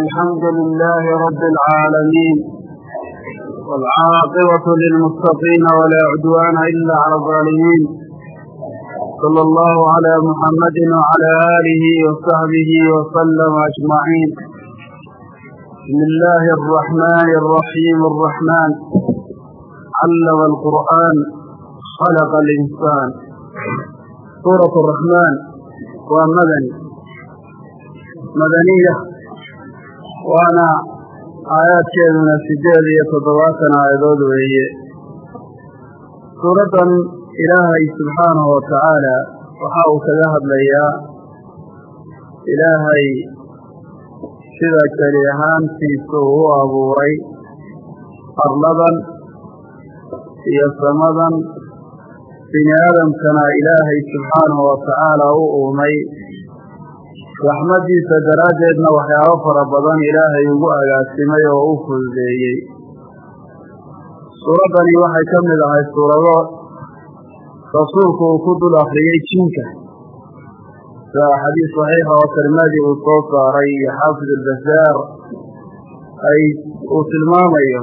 الحمد لله رب العالمين والعاقبة للمتقين ولا عدوان إلا على الظالمين صلى الله على محمد وعلى آله وصحبه وسلم أجمعين بسم الله الرحمن الرحيم الرحمن علم القرآن خلق الإنسان سورة الرحمن ومدني madaniya waana aayaadkeeduna sideed iyo toddobaatan aayadood weeye. Suuraddan ilaahay subxaanahu wa tacaala waxa uu kaga hadlayaa ilaahay sida keli ahaantiisu u abuuray arladan iyo samadan. Bini aadamkana ilaahay subxaanahu wa tacaala u uumay raxmaddiisa daraaddeedna waxyaabo fara badan ilaahay ugu agaasimay oo u fududeeyey. Suuraddani waxay ka mid ahay suurado rasuulku uu ku dul akriyey jinka. Sida xadiis saxiixa oo tirmadi uu soo saaray iyo xaafid albasaar ay uu tilmaamayo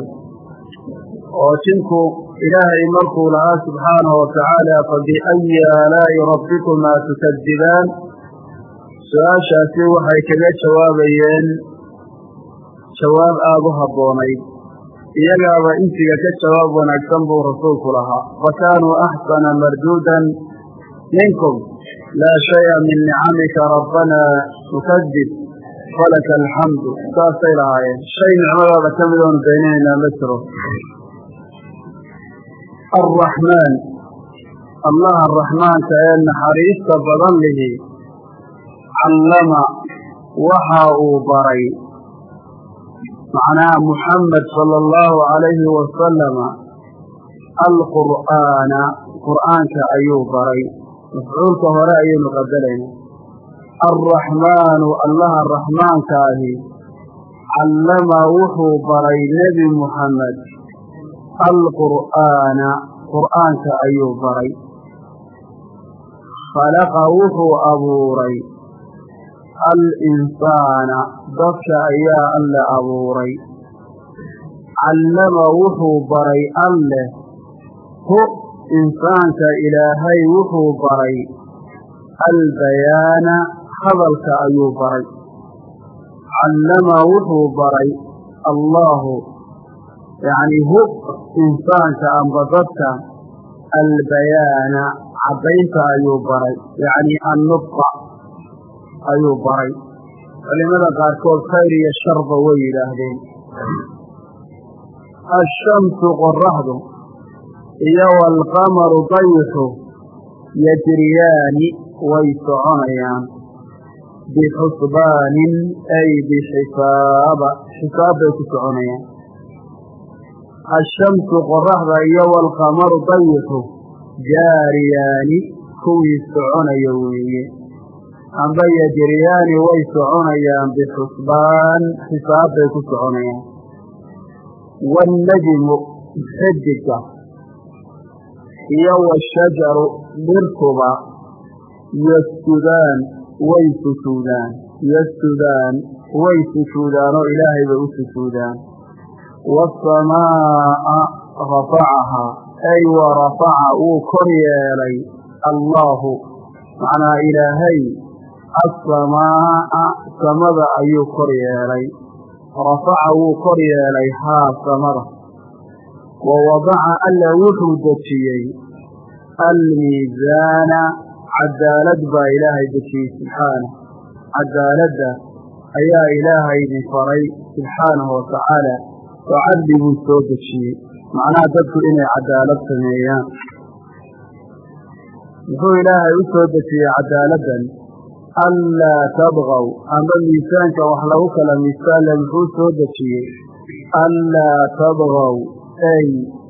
oo jinku ilaahay markuu lahaa subxaanahu wa tacaala fa biayi aalaa'i rabbikumaa tukadibaan su'aashaasi waxay kaga jawaabayeen jawaab aada u habboonayd iyagaaba insiga ka jawaab wanaagsan buu rasuulku lahaa. Fa kaanuu axsana marduudan minkum. Laa shaya min nicamika rabbanaa tukadib falaka alxamdu saasay lahaayeen. Shay nicmadaada ka mid oonu beeninaynaa ma jiro. Alraxmaan allaha raxmaanka ee naxariista badan lihi callama waxa uu baray. Macnaha muxamed sala allahu calayhi wasalama alqur'aana qur'aanka ayuu baray. Mafcuulka hore ayaynu qadalayna alraxmaanu allaha raxmaanka ahi callama wuxuu baray nebi muxamed alqur'aana qur'aanka ayuu baray. Khalaqa wuxuu abuuray alinsaana dadka ayaa alle abuuray. Callama wuxuu baray alleh hu insaanka ilaahay wuxuu baray. Albayaana hadalka ayuu baray. Callama wuxuu baray allaahu yacni hu insaanka amba dadka. Albayaana caddaynta ayuu baray. Yacni annubqa ayuu baray. Culimada qaarkood khayr iyo sharba way yidhaahdeen. Ashamsu qoraxdu iyo waalqamaru dayixu yajriyaani way soconayaan. Bixusbaanin ay bixisaaba xisaab bay ku soconayaan. Ashamsu qoraxda iyo waalqamaru dayixu jaariyaani kuwii soconaya weeye amba yajriyaani way soconayaan bixusbaan xisaab bay ku soconayaan. Waannajmu xidiga iyo washajaru dhirtuba yasjudaan way sujuudaan. Yasjudaan way sujuudaan oo ilaahay bay u sujuudaan. Waasamaa'a rafacahaa. Ay wa rafaca wuu kor yeelay. Allaahu macnaa ilaahay assamaa'a samada ayuu kor yeelay. Rafaca wuu kor yeelay haa samada. Wa wadaca alla wuxuu dejiyey almiisaana cadaalad baa ilaahay dejiyey subxaanah cadaaladda ayaa ilaahay idin faray subxaanahu wa tacaala. Oo cadli buu soo dejiyey. Macnaha dadku inay cadaalad sameeyaan. Muxuu ilaahay u soo dejiyey cadaaladdan anlaa tabgaw amba miisaanka wax lagu kala miisaanle muxuu soo dejiyey anlaa tabgaw ay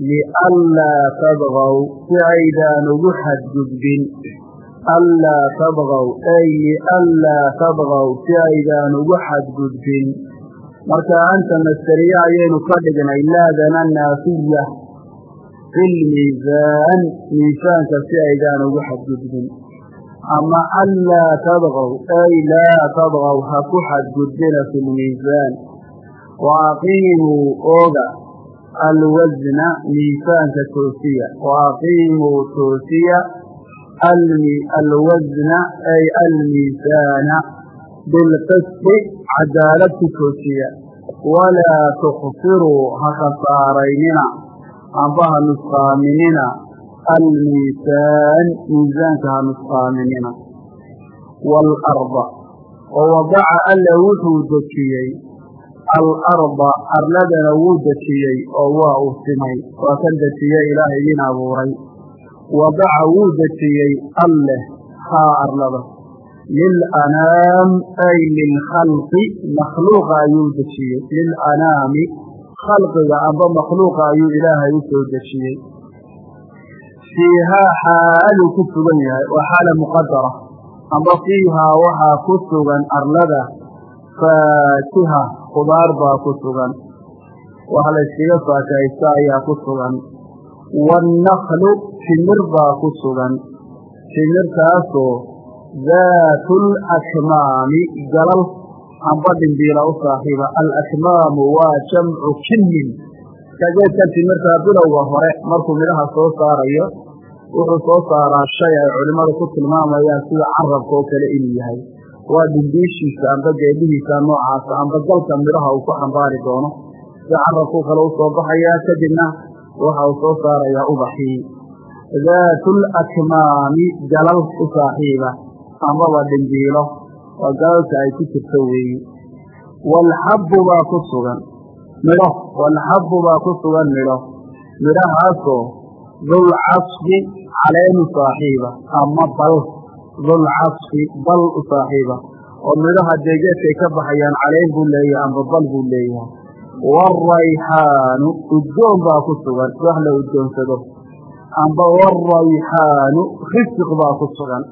lianlaa tabgaw si aydaan ugu xadgudbin anlaa tabgaw ay lianlaa tabgaw si aydaan ugu xadgudbin marka anta masteriye ayaynu ka dhignay laadana naafiya fi lmiisaan miisaanka si aydaan ugu xadgudbin ama anlaa tadqow ay laa tadqow ha ku xadgudbina fi lmiisaan. Wa aqiimuu ooga alwasna miisaanka toosiya wa aqiimuu toosiya alwasna ay almiisaana. Bilqisti cadaalad ku toosiya walaa tukhsiruu ha khasaaraynina amba ha nusqaaminina almiisaan miisaanka ha nusqaaminina waalarda oo wadaca alla wuxuu dejiyey alarda arladana wuu dejiyey oo waa uu simay waa kan dejiye ilaah idin abuuray wadaca wuu dejiyey alleh haa arlada lilanaam ay lilkhalqi makhluuqa ayuu dejiyey lilanaami khalqiga amba makhluuqa ayuu ilaahay u soo dejiyey fiihaa xaaluu ku sugan yahay waa xaala muqadara amba fiihaa waxaa ku sugan arlada faatiha khudaar baa ku sugan. Wax la yskaga ayaa ku sugan. Waannaklu timir baa ku sugan. Timirtaasoo daatul akmaami galal amba dhimbiila u saaxiiba. Alakmaamu waa jamcu kinnin kageedkan timirtaa bilowga hore markuu midhaha soo saarayo wuxuu soo saaraa shay ay culimmadu ku tilmaamayaan sida carabka oo kale inuu yahay. Waa dhimbiishiisa amba geedhihiisa noocaasa amba galka midhaha uu ku xambaari doono. Sida carabkuu kale u soo baxayaa kadibna waxa uu soo saarayaa ubaxii. Daatul akmaami galal u saaxiiba. Ambaba dhimbiilo waa galalka ay ku jirto weeye waalxabbu baa ku sugan. Midho. Waalxabbu baa ku sugan midho. Midhahaasoo dulcasfi caleenu saaxiiba ama bal dulcasfi bal u oo midhaha deegeedkay ka baxayaan caleen buu leeyahay amba bal buu leeyahay. Waarayxaanu udgoon baa ku sugan wax la udgoonsado amba waarayxaanu risiq baa ku sugan.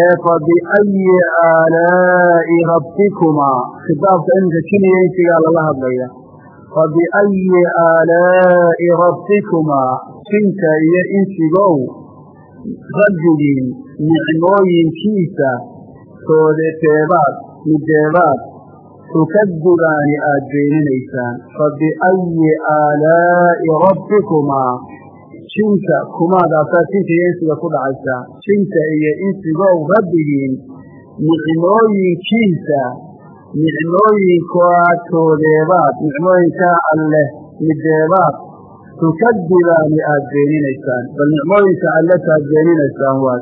Ee fa biayi aalaa'i rabbikumaa kitaabka iminka kiniya lala hadlaya fa biayi aalaa'i rabbikumaa jinka iyo insigow rabbigiin nicmooyinkiisa toodeteebaad mideebaad tukadibaani aada beeninaysaan fa biayi aalaa'i rabbikumaa jinka kumaadaasaa jinka iyo insiga ku dhacaysaa jinka iyo insigow rabbigiin nicmooyinkiisa nicmooyinkaa toodeebaad nicmooyinkaa alleh mideebaad. Tukadibaani aada beeninaysaan bal nicmooyinka alle taad beeninaysaan waa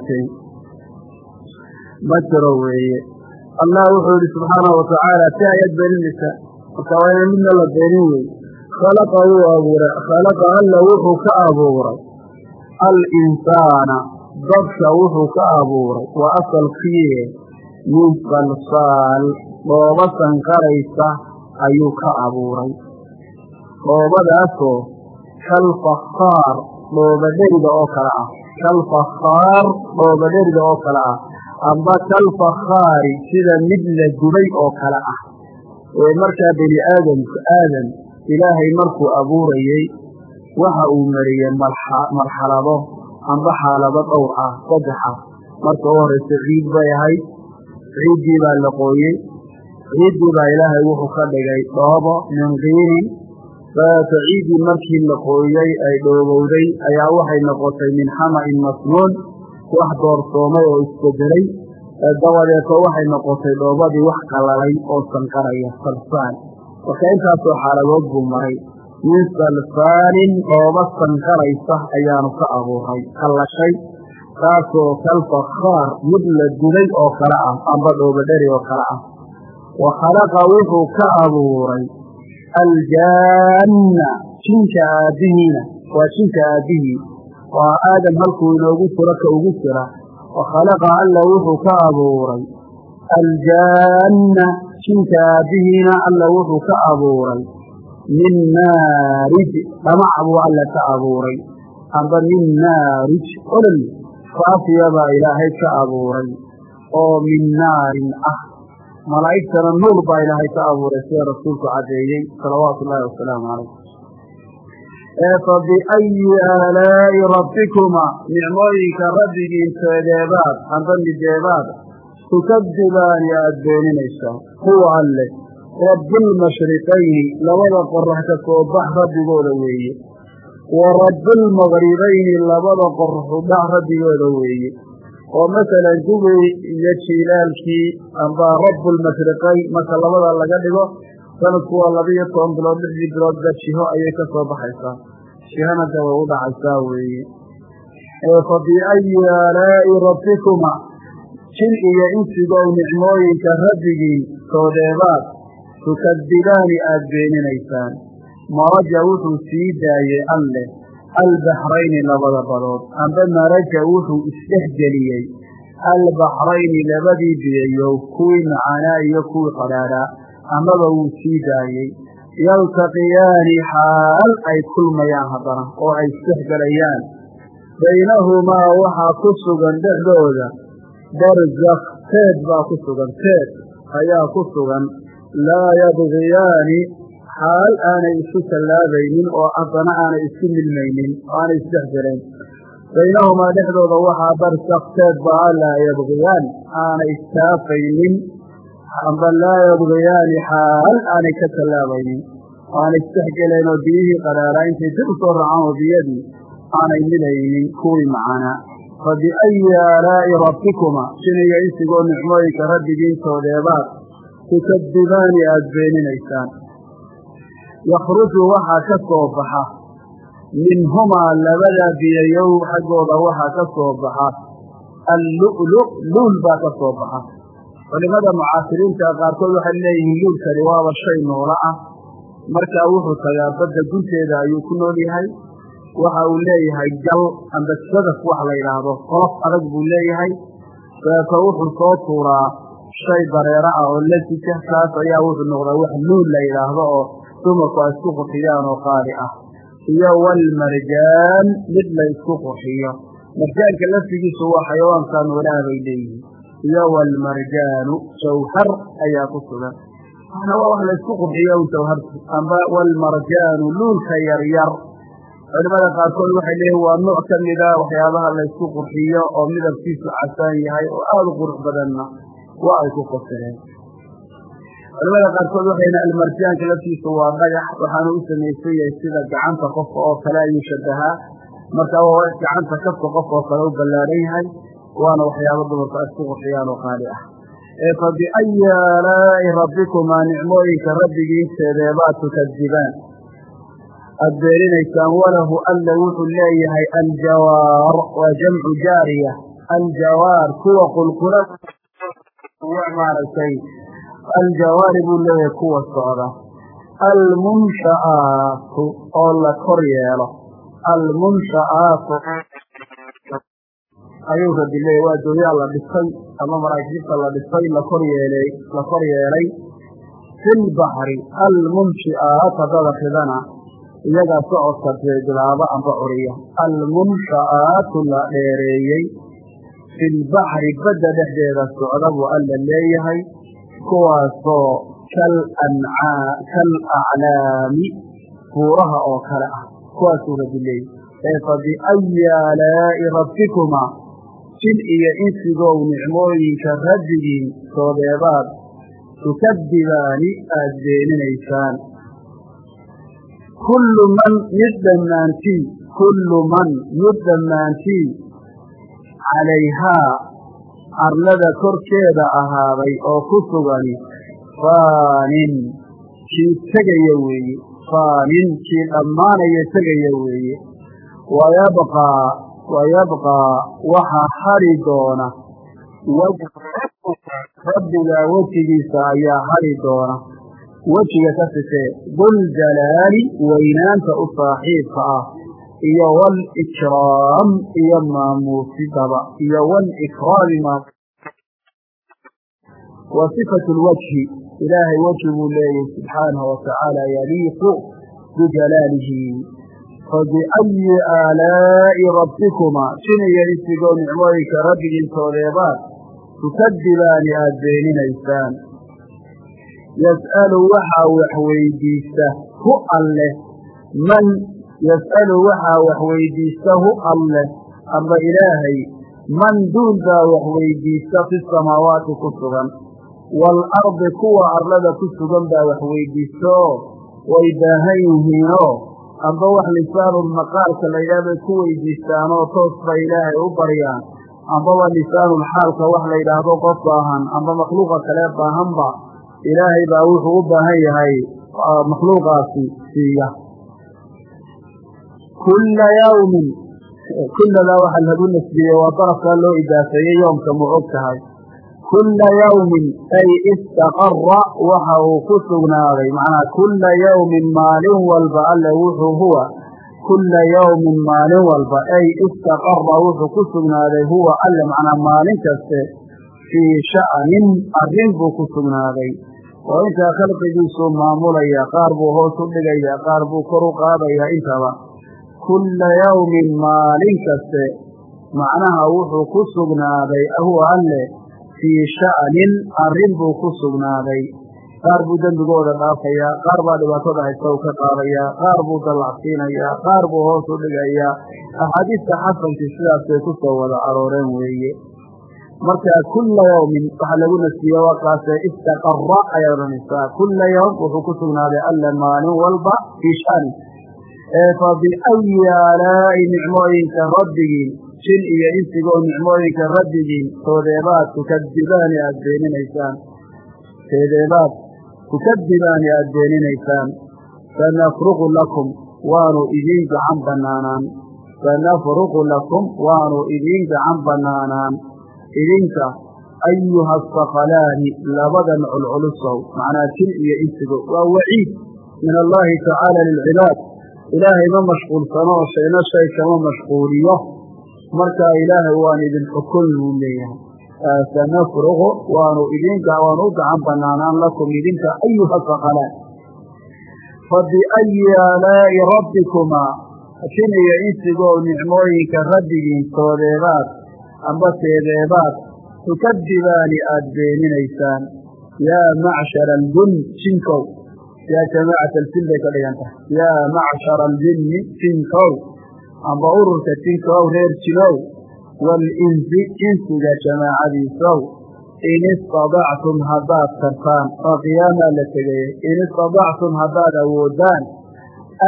ma jiro weeye. Allah wuxuu yihi subxaanahu watacaala si ayaad beeninaysaa marka waa ina midna la beenin wey khalaqa wuu abuuray khalaqa alla wuxuu ka abuuray. Alinsaana dadka wuxuu ka abuuray. Waa asalkiie min salsaal dhooba sanqaraysa ayuu ka abuuray. Dhoobadaasoo kalfakhaar dhoobadheriga oo kale ah. Kalfakhaar dhoobadheriga oo kale ah. Amba kalfakhaari sida mid la gubay oo kale ah. Ee markaa bini aadamku aadam ilaahay markuu abuurayey waxa uu mariyey marxalado amba xaalado dhowr ah saddex ah. Marka u horeysa ciid bay ahayd. Ciiddii baa la qooyey ciiddii baa ilaahay wuxuu ka dhigay dhoobo min qiinin dabeeta ciiddii markii la qooyey ay dhoobowday ayaa waxay noqotay min xama'in masnuun wax doorsoomay oo isbedelay. Dabadeeto waxay noqotay dhoobadii wax qalalay oo sanqaraya salsaal marka intaasoo xaaladood buu maray min salsaalin dhooba sanqaraysa ayaanu ka abuuray qallashay taasoo kalfakhaar mid la duday oo kale ah amba dhoobadheri oo kale ah wa khalaqa wuxuu ka abuuray aljaanna jinka aabbihiina waa jinka aabbihii waa aadam halkuu inoogu jiro ka ugu jira. Wa khalaqa alla wuxuu ka abuuray aljaanna jinka aabbihiina alla wuxuu ka abuuray. Min naarij dhamac buu alla ka abuuray. Amba min naarij olol faafiya baa ilaahay ka abuuray. Oo min naarin ah malaa'igtana nuur baa ilaahay ka abuuray sida rasuulku caddeeyey salawaatu ullaahi wasalaamu calayh. Ee fa biayi aalaa'i rabbikuma nicmooyinka rabbigiin seedeebaad amba mideebaad tukadibaani aada beeninaysaan huwa alleh rabbilmashriqayni labada qorax ka soo rabbigooda weeye. Wa rabbilmaqribayni labada qoraxu dhac rabbigooda weeye oo masalan gugii iyo jiilaalkii amba rabbulmashriqayn marka labada laga dhigo sanadku waa labiyo toban bilood lixdii biloodba jiho ayay ka soo baxaysaa. Jihana de way u dhacaysaa weeye. Fa biayi aalaa'i rabbikuma jin iyo insigow nicmooyinka rabbigiin soodeebaad tukadibaani aada beeninaysaan. Maraja wuxuu sii daayey alleh albaxrayni labada badood amba maraja wuxuu isdhexgeliyey albaxrayni labadii biyayow kuwii macaanaa iyo kuwii qadhaadhaa amaba wuu sii daayey yaltaqiyaani xaal ay kulmayaan haddana oo ay isdhexgelayaan baynahumaa waxaa ku sugan dhexdooda barzakh teed baa ku sugan teed ayaa ku sugan laa yabgiyaani xaal aanay isu tallaabaynin oo haddana aanay isu milmaynin oo aanay isdhexgelayn baynahumaa dhexdooda waxaa barzakh teed baa laa yabgiyaan aanay istaafaynin amba laa yabgiyaani xaal aanay ka tallaabaynin aanay isdhexgelayn oo biyihii qadhaaraa intay dib u soo raacaan oo biyadii aanay midaynin kuwii macaanaa fa biayi aalaa'i rabbikuma shiniga insigoo nicmooyinka rabbigiintoodeebaad tukadibaani aada beeninaysaan yakhruju waxaa ka soo baxa. Minhumaa labada biyayow xaggooda waxaa ka soo baxa. Allu'lu luul baa ka soo baxa. Culimada mucaasiriinta qaarkood waxay leeyihiin luulkani waaba shay noola ah markaa wuxuu tagaa badda gunteeda ayuu ku nool yahay. Waxa uu leeyahay gal amba sadaf wax la yidhaahdo qolof adag buu leeyahay. Dabeeto wuxuu soo tuuraa shay dareero ah oo lasika kaas ayaa wuxuu noqdaa wax luul la oo dumarku ay isku qurxiyaan oo qaali ah. Iyo walmarjaan mid la isku qurxiyo. Marjaanka laftigiisu waa xayawaanka noolaha bay leeyihiin. Iyo walmarjaanu jawhar ayaa ku sugan. Waxna waa wax la isku qurxiyo jawhartu amba walmarjaanu luulka yaryar culimada qaarkood waxay leeyihiin waa nooc ka mida waxyaabaha la ysku qurxiyo oo midabkiisu casaan yahay oo aada u qurux badanna. Waa ay ku fasireen culimada qaarkood waxayna almarjaanka laftiisu waa dhagax waxaana u samaysan yahay sida gacanta qofka oo kale ayuu shabahaa marka waa gacanta kafka qofka oo kale u ballaaran yahay waana waxyaabo dumarku isku qurxiyaan oo qaali ah. Fa biayi aalaa'i rabbikumaa nicmooyinka rabbigiinteedeebaad tukadibaan. Aada beeninaysaan walahu alla wuxuu leeyahay aljawaar waa jamcu jaariya. Aljawaar kuwa qulqula maaragtay aljawaari buu leeyahay kuwa socda almunsha'aatu oo la kor yeelo almunsha'aatu ayuu rabbi leeyahy waa doonyaa la dhisay ama maraakiibta la dhisay lakor yeelay la kor yeelay fi lbaxri almunshi'aat haddada ridana iyagaa socodka bilaabo amba curiya almunsha'aatu la dheereeyey fi lbaxri badda dhexdeeda socda alla leeyahay kuwaasoo kal aclaami buuraha oo kale ah. Kuwaasuu rabbi leeyahy ee fa biayi aalaa'i rabbikumaa jin iyo insigow nicmooyinka rabbigiin soodeebaad tukadibaani aada beeninaysaan. Kullu man mid dhammaantii kullu man mid dhammaantii calayhaa arlada korkeeda ahaaday oo ku sugani faanin kii tegaya weeye faanin kii dhammaanaya tegaya weeye wayabqaa wayabqaa waxaa hari doona. Rabbigaa wejigiisa ayaa hari doona. Wejiga ka sifee duljalaali weynaanta u saaxiibka ah iyo walikraam iyo maamuusidaba iyo walikraami wa sifatu lwajhi ilaahay weji buu leeyahy subxaanahu watacaala yaliiqu bijalaalihi fabiayi aalaa'i rabbikumaa jiniyo insigoo nicmooyinka rabbigiintoodeebaad tukadibaani aada beeninaysaan. Yas'alu waxaa wax weydiista hu alleh man yas'alu waxaa wax weydiista hu alleh amba ilaahay man duul baa wax weydiista fi samaawaati ku sugan waalardi kuwa arlada ku sugan baa wax weydiistaoo way baahan yihiinoo amba wax lisaanulmaqaalka laydhaah bay ku weydiistaanoo toos ba ilaahay u baryaan ambaba lisaanulxaalka wax la yidhaahdo qof baahan amba makhluuqa kale baahanba ilaahay baa wuxuu u baahan yahay makhluuqaasi siiya kulla yawmin kulladaa waxaa lagu nasbiyey waa darafkaa loo idaafeeyey yoomka ma og tahay kulla yawmin ay istaqara waxa uu ku sugnaaday macnaa kulla yawmin maalin walba alle wuxuu huwa kulla yawmin maalin walba ay istaqara wuxuu ku sugnaaday huwa alle macnaa maalin kaste fii sha'nin arrin buu ku sugnaaday oo intaa khalqigiisuu maamulaya qaar buu hoos u dhigaya qaar buu kor u qaadaya intaba kulla yawmin maalin kaste. Macnaha wuxuu ku sugnaaday huwa alle fii sha'nin arrin buu ku sugnaaday. Qaar buu dembigooda dhaafayaa qaar baa dhibaatada haysta u ka qaadayaa qaar buu dallacsiinayaa qaar buu hoos u dhigayaa axaadiista xasankii sidaasay ku soo wada arooreen weeye. Marka kulla yawmin waxaa lagu nasiye wakaase istaqara ayaa odhanaysaa kulla yawm wuxuu ku sugnaaday alle maalin walba fii sha'nin fa biayi aalaa'i nicmooyinka rabbigiin jin iyo insigoo nicmooyinka rabbigiin toodeebaad tukadibaani aada beeninaysaan. Teedeebaad tukadibaani aada beeninaysaan. Sanafruqu lakum waanu idiin gacan banaanaan sanafruqu lakum waanu idiin gacan banaanaan idinka ayuha asaqalaani labadan culculusow macnaa jin iyo insigo waa waciid min allahi tacaala lilcibaad ilaahay ma mashquulsano oo shayna shay kama mashquuliyo. Marka ilaahay waan idin xukun buu leeyahay sanafruqu waanu idinka waanu u gacan banaanaan lakum idinka ayuha saqalaan fa biayi aalaa'i rabbikumaa jin iyo insigoo nicmooyinka rabbigiin toodeebaad amba teedeebaad tukadibaani aada beeninaysaan. Yaa macshara aljin jinkow yaa jamaacata aljin bay ka dhigan tahay yaa macshara aljinni jinkow amba ururka jinkow reer jinow waalinsi insiga jamaacadiisow in istadactum haddaad kartaan oo qiyaamaa la tegayey in istadactum haddaad awoodaan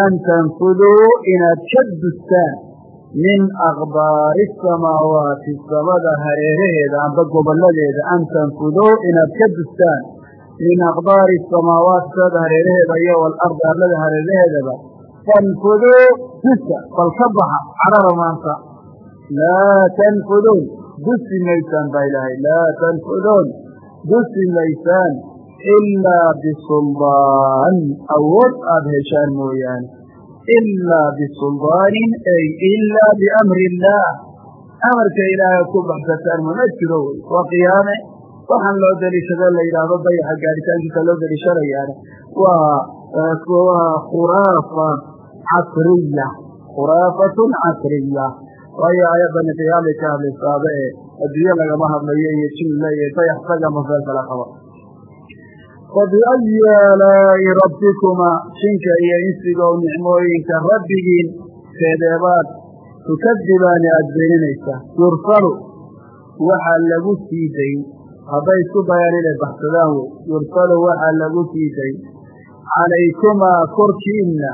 an tanfuduu inaad ka dustaan min akbaari asamaawaati samada hareeraheeda amba gobolladeeda an tanfuduu inaad ka dustaan min akbaari asamaawaati samada hareeraheeda iyo walardi arlada hareeraheedaba tanfuduu dusa bal ka baxa carara maanta laa tanfuduun dusi maysaan baa ilaahay laa tanfuduun dusi maysaan ilaa bisuldaan awood aada heshaan mooyaane ilaa bisuldaanin ay ilaa biamri illaah amarka ilaahay ku baxsataan mana jiro wey waa qiyaame waxaan loo deliishado la yidhaahdo dayaxa gaadhitaankiisa loo deliishanayaana waa khuraafa casriya khuraafatun casriya. Waayo aayadani qiyaamay ka hadlaysaaba ee adduunye lagama hadlayo iyo jinle iyo dayax saga mafeel kala qaba. Fabiayi aalaa'i rabbikumaa jinka iyo insigow nicmooyinka rabbigiin teedeebaad tukadibaani aada beeninaysaa yursalu waxaa lagu sii dayn hadday isku dayaan inay baxsadaan wey yursalu waxaa lagu sii dayn calaykumaa korkiinna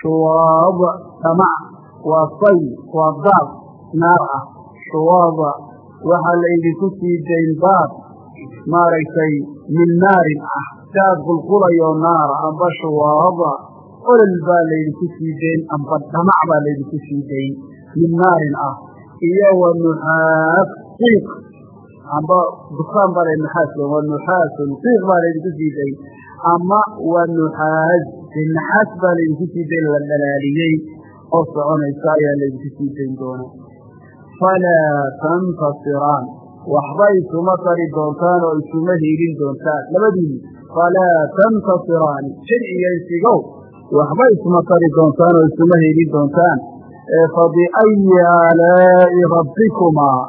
shuwaab dhamac waa say waa daad naar ah shuwaaba waxaa laydinku sii dayn baad maaragtay min naarin ah daad qulqulayoo naara amba shuwaaba olol baa laydinku sii dayn amba dhamac baa laydinku sii dayn min naarin ah iyo wa nuxaas qiiq amba dukaan baa la nuxaas wa nuxaasun qiiq baa laydinku sii dayn ama wa nuxaas naxaas baa laydinku sii dayn la dhalaaliyey oo soconaysa ayaa laydinku sii dayn doona. Falaa tantasiraan waxba isuma tari doontaan oo isuma hiilin doontaan. Labadiini falaa tantasiraani jin iyo insigow waxba isuma tari doontaan oo isuma hiilin doontaan. Fa biayi aalaa'i rabbikumaa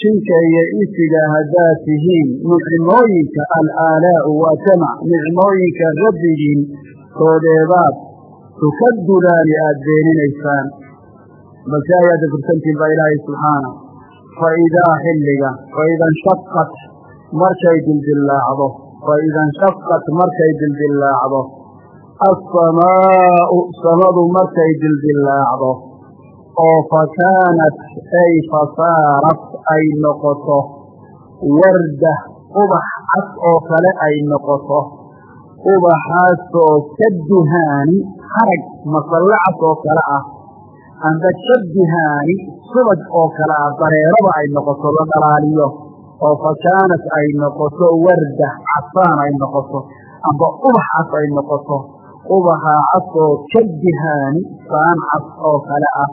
jinka iyo insiga haddaad tihiin nicmooyinka alaalaa'u waa jamac nicmooyinka rabbigiin toodeebaad tukadudaani aada beeninaysaan. Balse ayaada fursantiin baa ilaahay subxaana fa idaa xilliga faida nshaqat markay dildillaacdo faida nshaqat markay dildillaacdo assamaa'u samadu markay dildillaacdo oo fa kaanat ay fasaarat ay noqoto warda ubax cas oo kale ay noqoto ubaxaasoo ka duhaani harag masalle cas oo kale ah amba ka duhaani subag oo kale ah dareeraba ay noqoto la dhalaaliyo oo fa kaanat ay noqoto warda casaan ay noqoto amba ubax cas ay noqoto ubaxa casoo ka duhaani saan cas oo kale ah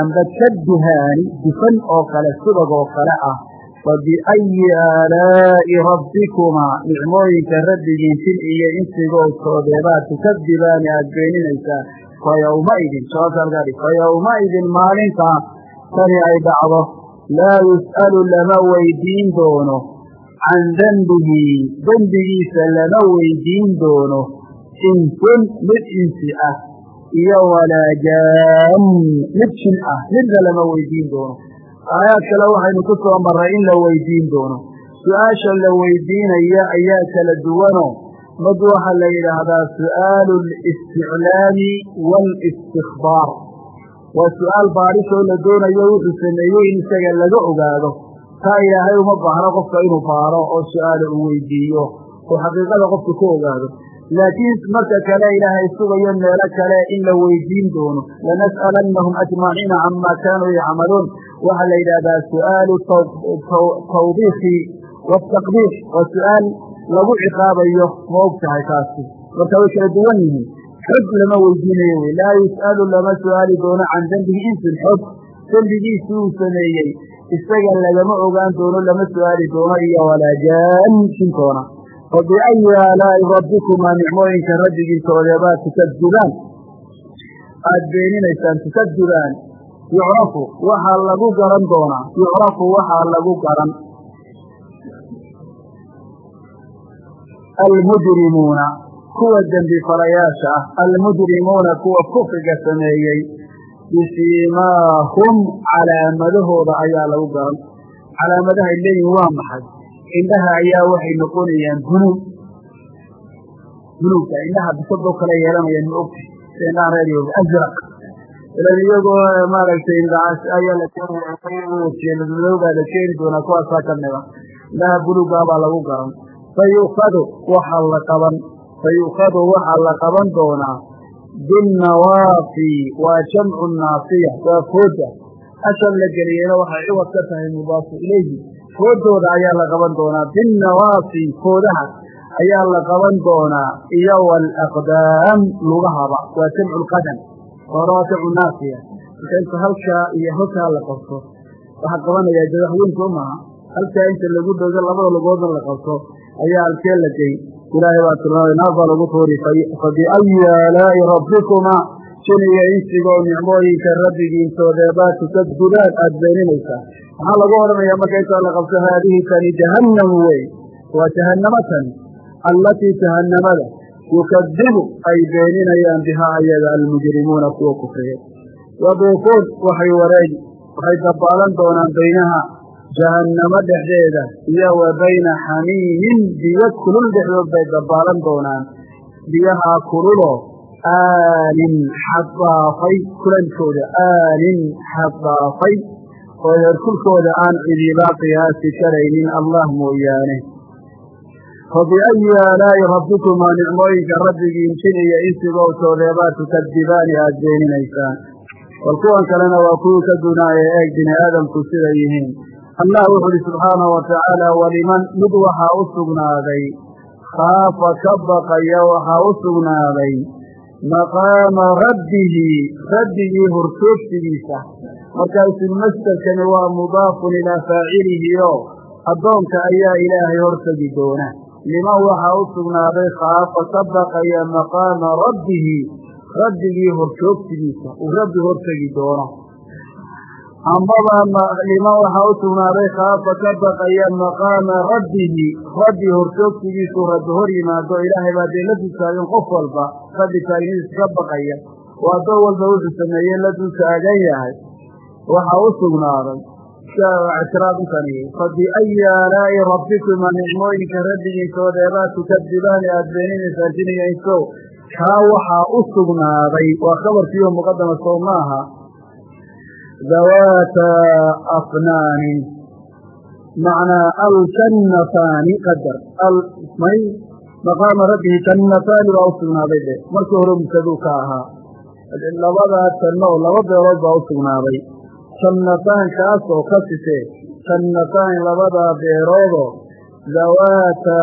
amba ka duhaani dufan oo kale subag oo kale ah fabiayi aalaa'i rabbikumaa nicmooyinka rabbigiin fil iyo insigoodsoodeebaa tukadibaani aada beeninaysaa fa yowmaidin sababtaalkaadhi fa yowmaidin maalintaa tani ay dhacdo laa yus'alu lama weydiin doono can dembihi dembigiisa lama weydiin doono insun mid insi ah iyo walaa jaan mid jin ah midna lama weydiin doono. Aayaad kale waxaynu ku soo marray in la weydiin doono. Su'aasha la weydiinaya ayaa kala duwanoo. Mid waxaa la yidhaahdaa su'aalu listiclaami waalistikbaar waa su'aal baadhisoo la doonayo wuxuu sameeyey in isaga laga ogaado. Taa ilaahay uma baahno qofka inuu baaro oo su'aala uu weydiiyo. Oo xaqiiqada qofku ka ogaado laakiin marka kale ilaahay sugayo meelo kale in la weydiin doono lanas'alannahum ajmaciina camaa kaanuu yacmaluun waxaa la yidhahdaa su'aalu tawbiikhi wataqbiix waa su'aal lagu ciqaabayo ma og tahay taasi marka way kala duwan yihiin xog lama weydiinayo wey laa yus'alu lama su'aali doono can dembihi insin xog dembigiisii uu sameeyey isaga lagama ogaan doono lama su'aali doono iyo walaa jaan shintoona fabiayi aalaa'i rabbikumaa nicmooyinka rabbigiisoodeebaa tukadibaan aada beeninaysaan tukadibaan yucrafu waxaa lagu garan doonaa yucrafu waxaa lagu garan almujrimuuna kuwa dembi falayaasha ah almujrimuuna kuwa kufriga sameeyey bisiimaahum calaamadahooda ayaa lagu garan calaamadahay leeyihiin waa maxay indhaha ayaa waxay noqonayaan bunuug bunuugka indhaha bisadoo kale yeelanayaan ma ogti sida indhaha reer azraq ilan iyagoo maaragtay indhacaas ayaa la keenmadowgaa la keeni doonaa kuwaasaa ka indhaha bulugaabaa lagu garan. Fayu'khadu waxaa la qaban fayu'khadu waxaa la qaban doonaa binnawaafi waa jamcu naafiya waa fooda. Ashal la geliyeyna waxay ciwad ka tahay mudaafu ilayhi foodooda ayaa la qaban doonaa. Binnawaafi foodaha ayaa la qaban doonaa. Iyo waalaqdaam lugahaba waa jamcu lqadam naafiya marka inta halkaa iyo halkaa la qabto. Waxaa qabanayaa jadaxweynku maaha. Halkaa inta lagu dogo labada lugoodna la qabto ayaa halkee la gey. Ilaahay baa tilmaamay naafaa lagu tuuri fabiayi aalaa'i rabbikumaa jiniga insigoo nicmooyinka rabbigiintoodeebaa tukadibaan aada beeninaysaa maxaa lagu odhanayaa marka intaa la qabto haadihi tani jahannamu wey. Waa jahannamo tani allatii jahannamada yukadibu ay beeninayaan bihaa ayaga almujrimuuna kuwa kufriya. Waduufuun waxay wareegi waxay dabaalan doonaan baynaha jahannamo dhexdeeda iyo wa bayna xamiimin biyo kulul dhexdood bay dabaalan doonaan. Biyahaa kululoo aanin xaddaafay kulankooda aanin xaddaafay oo heerkulkooda aan cidiibaa qiyaasi karaynin allah mooyaane fabiayi aalaa'i rabbikumaa nicmooyinka rabbigiin jin iyo insigowtoodeebaa tukadibaani aada beeninaysaan bal kuwan kalena waa kuwii ka dunaaya eeg bini aadamku siday yihiin allah wuxu uhi subxaanahu watacaala waliman mid waxaa u sugnaaday khaafa ka baqaya waxaa u sugnaaday maqaama rabbihi rabbigii hortoogsigiisa markaa isilmasderkani waa mudaafun ilaa faacilihi oo addoonka ayaa ilaahay hortegi doona. Liman waxaa u sugnaaday khaafa ka baqaya maqaama rabbihi. Rabbigii hortoogsigiisa uu rabbi hortegi doono. Ambaba liman waxaa u sugnaaday khaafa ka baqaya maqaama rabbihi. Rabbi horjoogtigiisu rabbi hor yimaado ilaahay baa dee la dultaagan qof walba. Rabbi taagnidiisa ka baqaya. Oo addoon walba wuxuu sameeyey la dul taagan yahay waxaa u sugnaaday ictiraadkani fa biayi aalaa'i rabbikuma nicmooyinka rabbigiinsoodeebaa tukadibaani aada beeninaysaan jinigayso kaa waxaa u sugnaaday. Waa khabarkiiyo muqadama soo maaha dawaata afnaanin macnaa aljannataani qadar. May maqaama rabbihi jannataani baa u sugnaaday markii hore musaduu ka ahaa. Labadaa janno laba beelood baa u jannataankaas oo ka sisee jannataan labadaa beeroodoo dawaata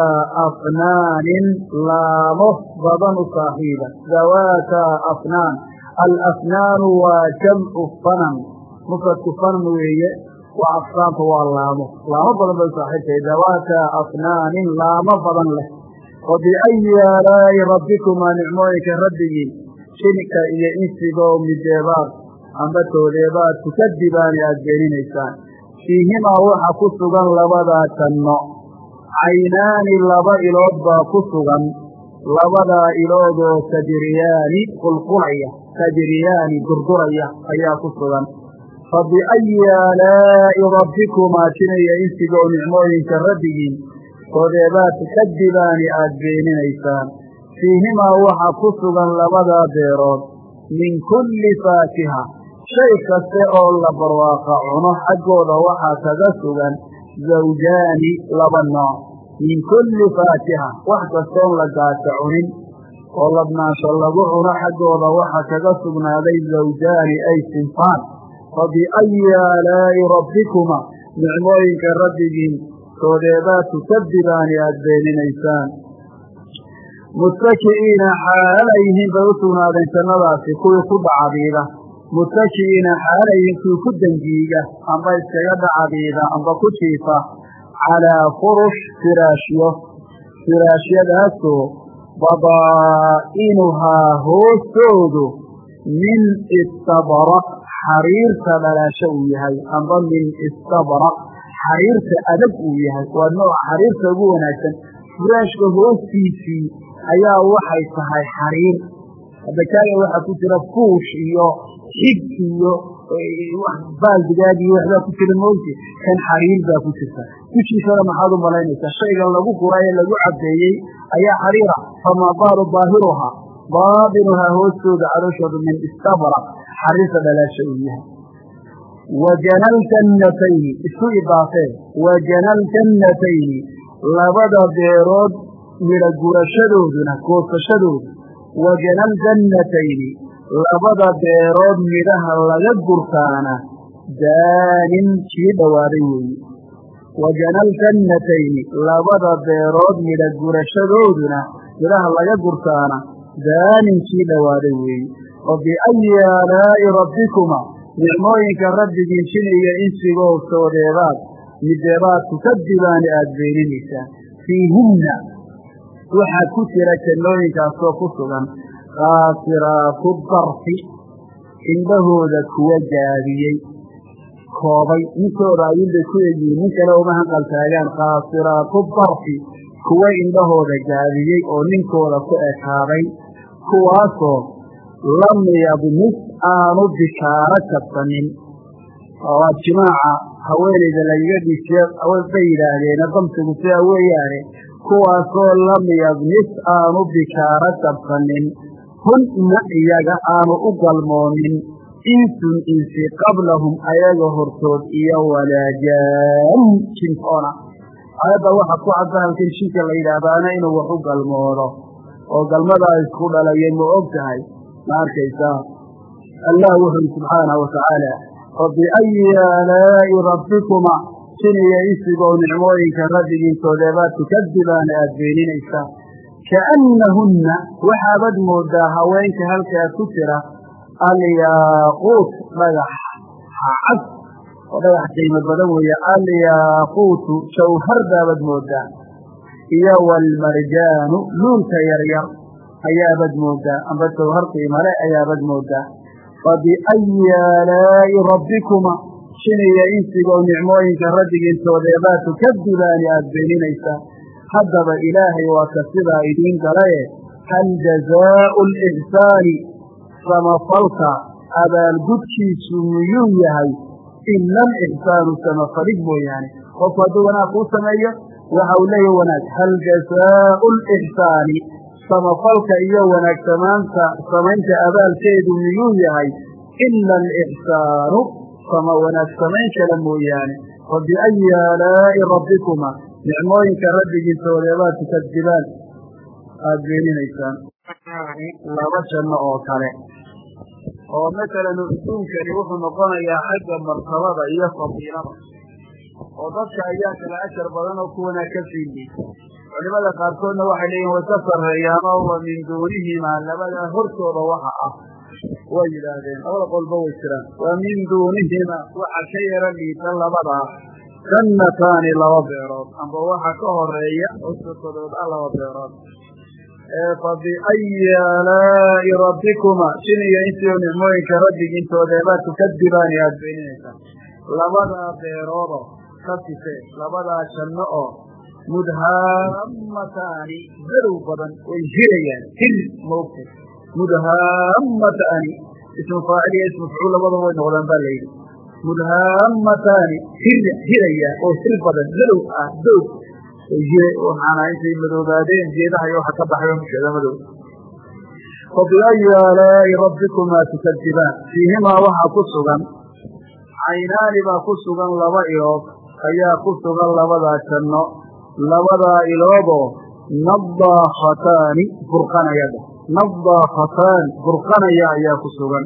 afnaanin laamo badan u saaxiiba. Dawaata afnaan. Alafnaanu waa jamcu fanan mufradku fanan weeye waa afsaanta waa laamo. Laamo badan bay u saaxiibtahay dawaata afnaanin laamo badan leh. Wa biayi aalaa'i rabbikumaa nicmooyinka rabbigiin jinka iyo insigoo mideebaad amba toodeebaad tukadibaani aada beeninaysaan fiihimaa waxa ku sugan labadaa janno caynaani laba ilood baa ku sugan. Labadaa iloodoo tajriyaani qulqulaya tajriyaani durduraya ayaa ku sugan. Fa biayi aalaa'i rabbikumaa jinaya insigoo nicmooyinka rabbigiin toodeebaad tukadibaani aada beeninaysaan fiihimaa waxa ku sugan labadaa beerood. Min kulli faakiha shay kaste oo la barwaaqa cuno xaggooda waxaa kaga sugan zawjaani laba nooc. Min kulli faakiha wax kastoon la gaata cunin. Oo labnaansho lagu cuno xaggooda waxaa kaga sugnaaday zawjaani ay sinfaan. Fa biayi aalaa'i rabbikuma nicmooyinka rabbigiin toodeebaad tukadibaani aada beeninaysaan. Muttaki'iina xaalayyihiin bay u sugnaadeen jannadaasi kuwii ku dhacabiida muttaki'iina xaalayyihiin kuwii ku dangiiga amba iskaga dhacabiida amba ku jiifa calaa furush firaashyo firaashyadaasoo badaa'inuhaa hoostoodu min istabraq xariirta dhalaasho uu yahay amba min istabraq xariirta adag uu yahay waa nooc xariirta ugu wanaagsan furaashka hoostiisii ayaa waxay tahay xariir hadda kaaga waxaa ku jira fuush iyo xig iyo baaldigaag iyo waxbaa ku jira moogti kan xariir baa ku jirta. Dushiisana maxaad u malaynaysaa shaygan lagu guray ee lagu cabeeyey ayaa xariira. Famaa baalu daahiruhaa baadinuhaa hoostooda calooshooda min istabraq xariirta dhalaasha uu yahay. Wajana ljannatayni isku idaafee wajana ljannatayni labada beerood midha gurashadooduna goosashadoodu. Wajana aljannatayni labada beerood midhaha laga gurtaana daanin kii dhowaaday weeye wajana aljannatayni labada beerood midha gurashadooduna midhaha laga gurtaana daanin kii dhowaaday weeye wa biayi aalaa'i rabbikuma nicmooyinka rabbigiin jin iyo insigoo soodeebaad mideebaad tukadibaani aada beeninaysaan fiihinna waxaa ku jira jannooyinkaasoo ku sugan kaasiraatu darfi indhahooda kuwa gaabiyey koobay ninkooda ayuunbay ku egyihiin nin kale uma hanqaltaagaan kaasiraatu darfi kuwa indhahooda gaabiyey oo ninkooda ku ekaaday kuwaasoo lam yadmis aanu bikaaro jabsanin waa jimaaca haweenayda lagaga dhiisiyo bay yidhaahdeen damsigu sidaa weeyaane kuwaasoo lam yadmis aanu bikaaro jabsanin hunna iyaga aanu u galmoonin insun insi qablahum ayaga hortood iyo walaajaan. Jinkoona ayadda waxa ku cad bahalkan jinka la yidhaahdaana inuu wax u galmoodo oo galmadaa isku dhalayay ma og tahay? Ma arkaysaa allah wuxuuri subxaanahu watacaala fa biayi aalaa'i rabbikuma jin iyo insigoo nicmooyinka rabbigiintoodeebaad tukadibaana aada beeninaysaa kaannahunna waxaabad moodaa haweenka halkaa ku jira alyaaquut dhagax xacas oo dhagax qiimo badan weeye alyaaquutu jawhar baabad moodaa iyo waalmarjaanu luulka yaryar ayaabad moodaa amba jawhar qiimale ayaabad moodaa. Fa biayi aalaa'i rabbikuma shiniya insigoo nicmooyinka rabbigiintoodeebaa tukadibaani aada beeninaysaan haddaba ilaahay waa ka sidaa idiin galaye hal jazaau lixsaani samafalka abaalgudkiisu miyuu yahay ila alixsaanu samafalid mooyaane qofku hadduu wanaag kuu sameeyo waxa uu leeyahy wanaag hal jazaau lixsaani samafalka iyo wanaag samaanta samaynta abaalkeedu miyuu yahay ila alixsaanu sama wanaag samayn kale mooyaane fa biayi aalaa'i rabbikuma nicmooyinka rabbigiisoodeebaad tukadibaan aada beeninaysaan laba janno oo kale. Oo masalan adduunkani wuxuu noqonayaa xagga martabada iyo fadiilada oo dadka ayaa kala ajar badan oo kuwanaa ka fiiliyey culimada qaarkoodna waxay leeyihiin way ka sarreeyaanoo wa min duunihimaa. Labadaa hortooda waxa ah way yidhaahdeen. Labada qolba way jiraan. Wa min duunihima waxa ka yara liita labadaa jannataani laba beerood amba waxa ka horreeya usukadood ah laba beerood. Fa biayi aalaa'i rabbikuma shin iyo intiio nicmooyinka rabbigiintoodeebaa tukadibaani aada beeninaysaa labadaa beeroodo ka labadaa janno oo mudhaamataani gadow badan way hirayaan hir maogtay mudhaamataani ismu faacil iyo ismu fucuul labadaba way noqdaan baa layidhi mudhaamataani hir hiraya oo hir badan gadow ah doog waxaana intay madoobaadeen geedaha iyo waxa ka baxay musheeda madow fa biayi aalaa'i rabbikumaa tukadibaan fiihimaa waxaa ku sugan caynaani baa ku sugan laba ilood ayaa ku sugan labadaa janno labadaa iloodoo nadaakhataani burqanayada nadaakhataani burqanaya ayaa ku sugan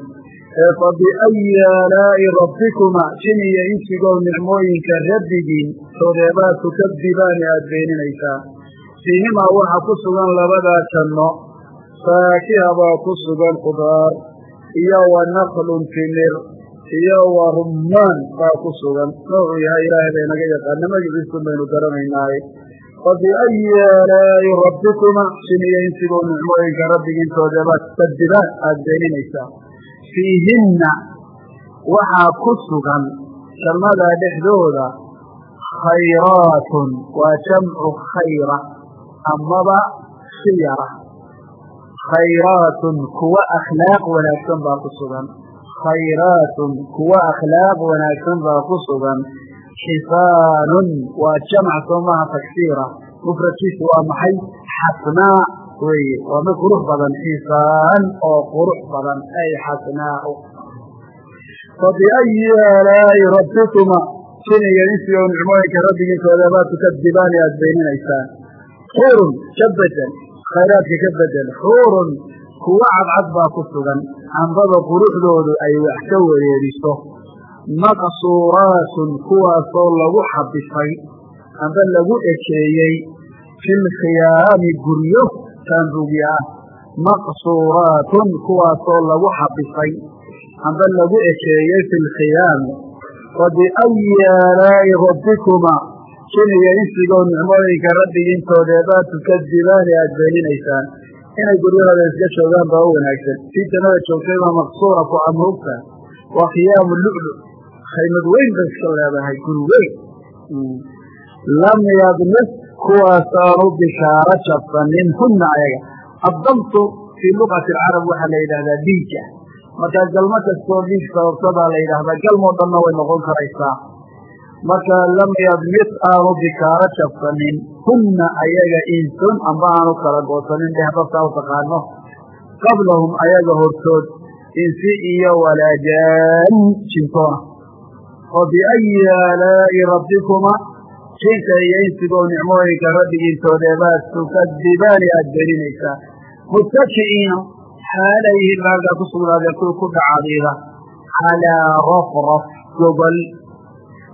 ee fa biayi aalaa'i rabbikuma shin iyo insigoo nicmooyinka rabbigiin toodeebaad tukadibaani aada beeninaysaa fiihimaa waxaa ku sugan labadaa janno faakiha baa ku sugan qudaar iyo wa naqlun timir iyo wa rummaan baa ku sugan noocuu yahay ilaahay bay naga yaqaana magaciisun baynu garanaynaaye fa biayi aalaa'i rabbikuma shin iyo nicmooyinka rabbigiintoodeebaad tukadibaan aada beeninaysaa fiihinna waxaa ku sugan jannadaa dhexdooda khayraatun waa jamcu khayra amaba khiyara khayraatun kuwa akhlaaq wanaagsan baa ku sugan. Khayraatun kuwa akhlaaq wanaagsan baa ku sugan. Xisaanun waa jamc soo maha tagsiira. Mufradkiisu waa maxay? Xasnaa weye waa mid qurux badan xisaan oo qurux badan ay xasnaau fa biayi aalaa'i rabbikuma shiniga insigo nicmooyinka rabbigiintoodabaad tukadibaani aada beeninaysaan xuurun ka bedel khayraadka ka bedel. Xuurun kuwa cadcad baa ku sugan. Cambada quruxdoodu ay wax ka wareeriso. Maqsuuraatun kuwaasoo lagu xabisay amba lagu ekeeyey. Fi lkhiyaami guryo taanbuugya ah maqsuuraatun kuwaasoo lagu xabisay amba lagu ekeeyey fi lkhiyaami fa biayi aalaa'i rabbikuma shiniga insigoo nicmooyinka rabbigiintoodeebaad tukadibaani aada beeninaysaan inay guryahooda iska joogaan baa u wanaagsan. Tii jannada joogtay baa maqsuura ku amrugta waa khiyaamu luclu khaymad weyn bay iska leedahay guri weyn. Lam yadmis kuwaasaanu bishaaro jabsanin hunna ayaga. Addamtu fii luqati alcarab waxaa la yidhahdaa dhiigga markaa galmo kastoo dhiig sababsadaa la yidhahdaa galmoo dhanna way noqon karaysaa. Marka lam yadmis aanu bishaaro jabsanin hunna ayaga insun amba aanu kala goosanin dheh dabtaa u taqaano. Qablahum ayaga hortood insi iyo walaajaan jintoona fa biayi aalaa'i rabbikuma jinka iyo insigoo nicmooyinka rabbigiintoodeebaad tukadibaani aada belinaysaa muttaki'iina xaalayhin halkaa ku sugnaadeen kuwi ku dhacadiida calaa rafraf gogol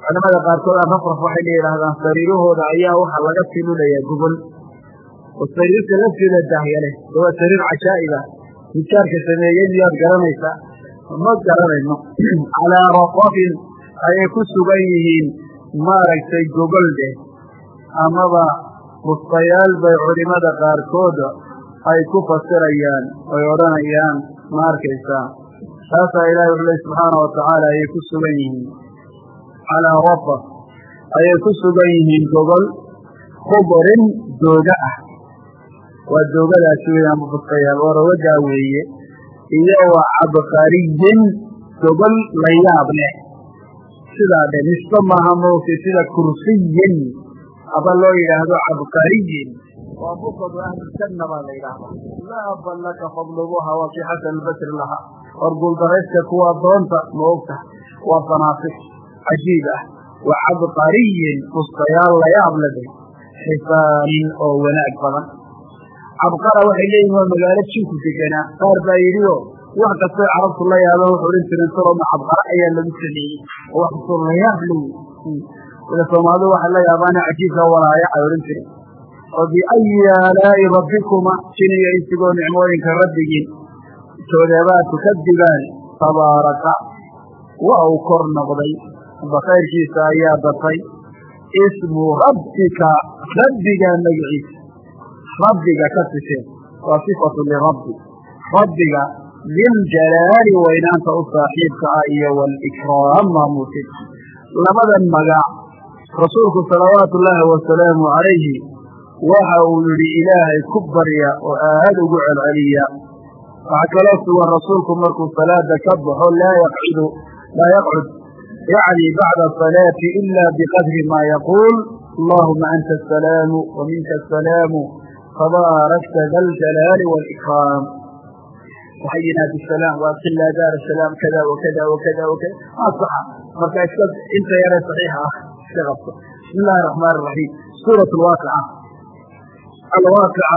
culamada qaarkood a rafraf waxay la yidhaahdaan sariirahooda ayaa waxaa laga tilulayaa gogol oo sariirta lafteeda daahyale waa sariir cajaa'iba mijaarka sameeyey miyaad garanaysaa ma garanayno. Calaa rafrafin ayay ku sugan yihiin maaragtay gogol dheh amaba bustayaal bay culimada qaarkood ay ku fasirayaan oy odhanayaan ma arkaysaa. Taasaa ilaahay wuxu ley subxaana wa tacaala ayay ku sugan yihiin. Calaa raba ayay ku sugan yihiin gogol khubrin dooga ah. Waa doogadaasi weeyaan bufustayaal waa rogagaa weeye iyo wa cabqariyin gogol la yaab leh sidaa dhe nisbe maaha mowse sida kursiyin aba loo yidhaahdo cabqariyin waa bukadu ahlujanna baa la yidhaahdaa. Laaba laka fadlubuha waa kii xasan albasri lahaa war guuldarayska kuwaa doonta ma ogta. Waa fanaasik cajiib ah. Wa cabqariyin fustayaal la yaab lede xisaanin oo wanaag badan. Cabqara waxay leeyihiin waa magaalo jinku deganaa qaar baa yidhi wax kastay carabtu la yaabaan wuxu odhan jireen saloma cabqara ayaa lagu sameeyey. Oo wax kastoo la yaab leyi sida soomaalidu waxay la yaabaana cajiibka walaaya ay odhan jireen oo biayi aalaa'i rabbikuma jiniyo insigoo nicmooyinka rabbigiin toodeebaa tukadibaan tabaaraka waa uu kor noqday amba khayrkiisa ayaa batay. Ismu rabbika rabbigaa magaciisa rabbiga ka sifeen waa sifatu lirabbi rabbiga diljalaali weynaanta u saaxiibka ah iyo walikraam maamuusid labadan magac rasuulku salawaatu ullaahi wasalaamu calayhi waxa uu yidhi ilaahay ku barya oo aad ugu celceliya waxaa kaloo sugan rasuulku markuu salaada ka baxo laa yaqcidu laa yaqcud yacni bacda asalaati ila biqadri maa yaquul allahuma anta asalaamu wa asalaamu tabaarakta da ljalaali walikraam waxayina bisalaam waadkilaa daar salaam kada wakada wakada wakada asaxa marka iska inta yare saxiixa ah iska qabto bismi illaahi raxmaan raxiim suurat alwaaqica alwaaqica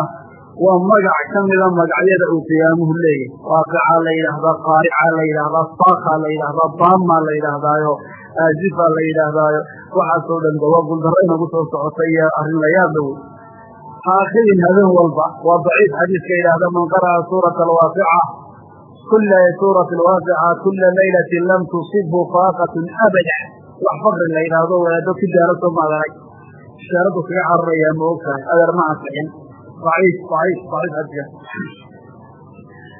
waa magac ka mida magacyada uu qiyaamuhu leeyahy waaqicaa la yidhaahdaa qaaricaa la yidhaahdaa saakaa la yidhaahdaa baamaa la yidhaahdaayo aazifaa la yidhaahdaayo waxaasoo dhan ba waa guldaro inagu soo socota iyo arrin la yaabla wey haakidin habeen walba waa daciif xadiiska yidhaahda man qara'a suurata alwaaqica kula suurati alwaaqica kula laylatin lam tusibhu faaqatun abada wax fakri la yidhaahdo wadaado ku jaaro soo maadanay ishaaradu kaga cararayaa ma og tahay adeer ma ansixin daciif daciif daciif xadiga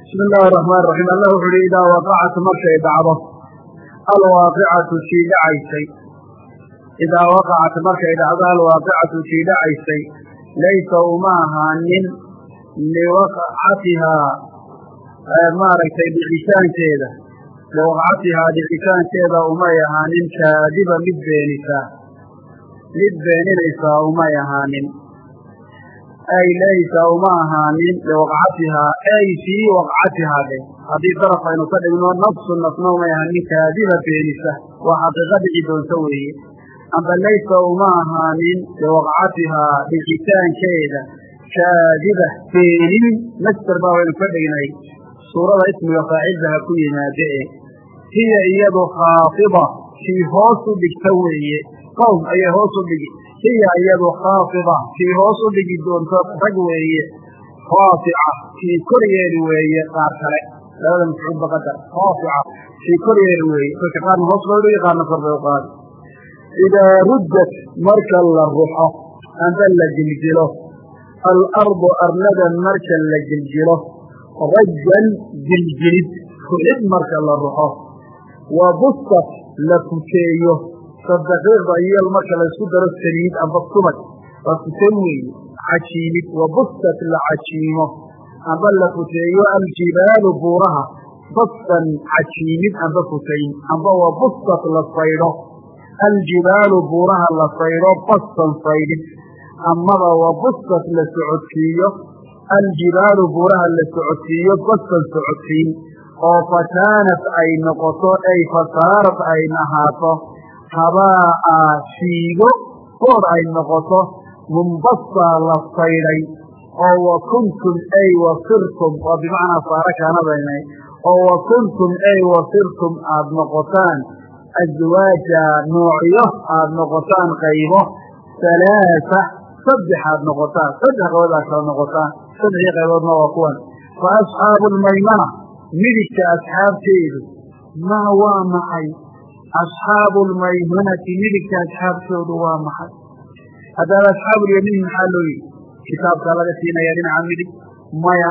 bismi illaahi araxmaan raxiim allah wuxu uhi idaa waqacat markay dhacdo alwaaqicatu tii dhacaysay idaa waqacat markay dhacdo alwaaqicatu tii dhacaysay laysa uma ahaanin liwaqcatihaa maaragtay dhicitaankeeda liwaqcatihaa dhicitaankeeda umay ahaanin kaadiba mid beenisa mid beeninaysaa umay ahaanin ay laysa uma ahaanin liwaqcatihaa ay fii waqcatihaa dhe haddii daraf aynu ka dhigno nafsu nafna umay ahaanin kaadiba beenisa waa xaqiiqa dhici doonto weeye amba laysa uma ahaanin liwaqcatihaa dhicitaankeeda kaadiba beenin master baa waynu ka dhignay suurada ismiga faacilba ha ku yimaade e hiya iyadu khaafida kii hoos u dhigta weeye qowm ayay hoos u dhigi hiya iyadu khaafida kii hoos u dhigi doonto rag weeye raafica kii koryeeli weeye qaar kale labada mafcuul baqadar raafica kii koryeeli weeye dadka qaarna hoos loo dhigi qaarna kor bay u idaa ruddat marka la ruxo amba la jiljilo alardu arlada marka la jiljilo rajan jiljilid ruxid marka la ruxo wa bustat la futeeyo sadaqiiqda iyo marka laysku daro saliid amba subag waa futeen weeye cajiimid wa bustat la cajiimo amba la futeeyo aljibaalu buuraha bastan cajiimid amba futayn amba wa bustat la saydho aljibaalu buuraha la saydho bastan saydhid amaba wa bustat la socodsiiyo aljibaalu buuraha la socodsiiyo bastan socodsiin oo fakaanat ay noqoto ay fasaarat ay nahaato habaa'a siigo boor ay noqoto mumbastaa la saydhay oo wa kuntum ay wasirtum waa bimacnaa saara kaanadaynay oo wa kuntum ay wasirtum aada noqotaan aswaaja noocyo aada noqotaan qaybo halaasa saddex aad noqotaan saddex qaybood aad kala noqotaan saddexdii qayboodna waa kuwan fa asxaabu lmaymana midigta asxaabteedu maa waa maxay asxaabu lmaymanati midigta asxaabtoodu waa maxay haddaba asxaabulyamiin maxaa loo yihi kitaabkaa laga siinaya dhinaca midig maya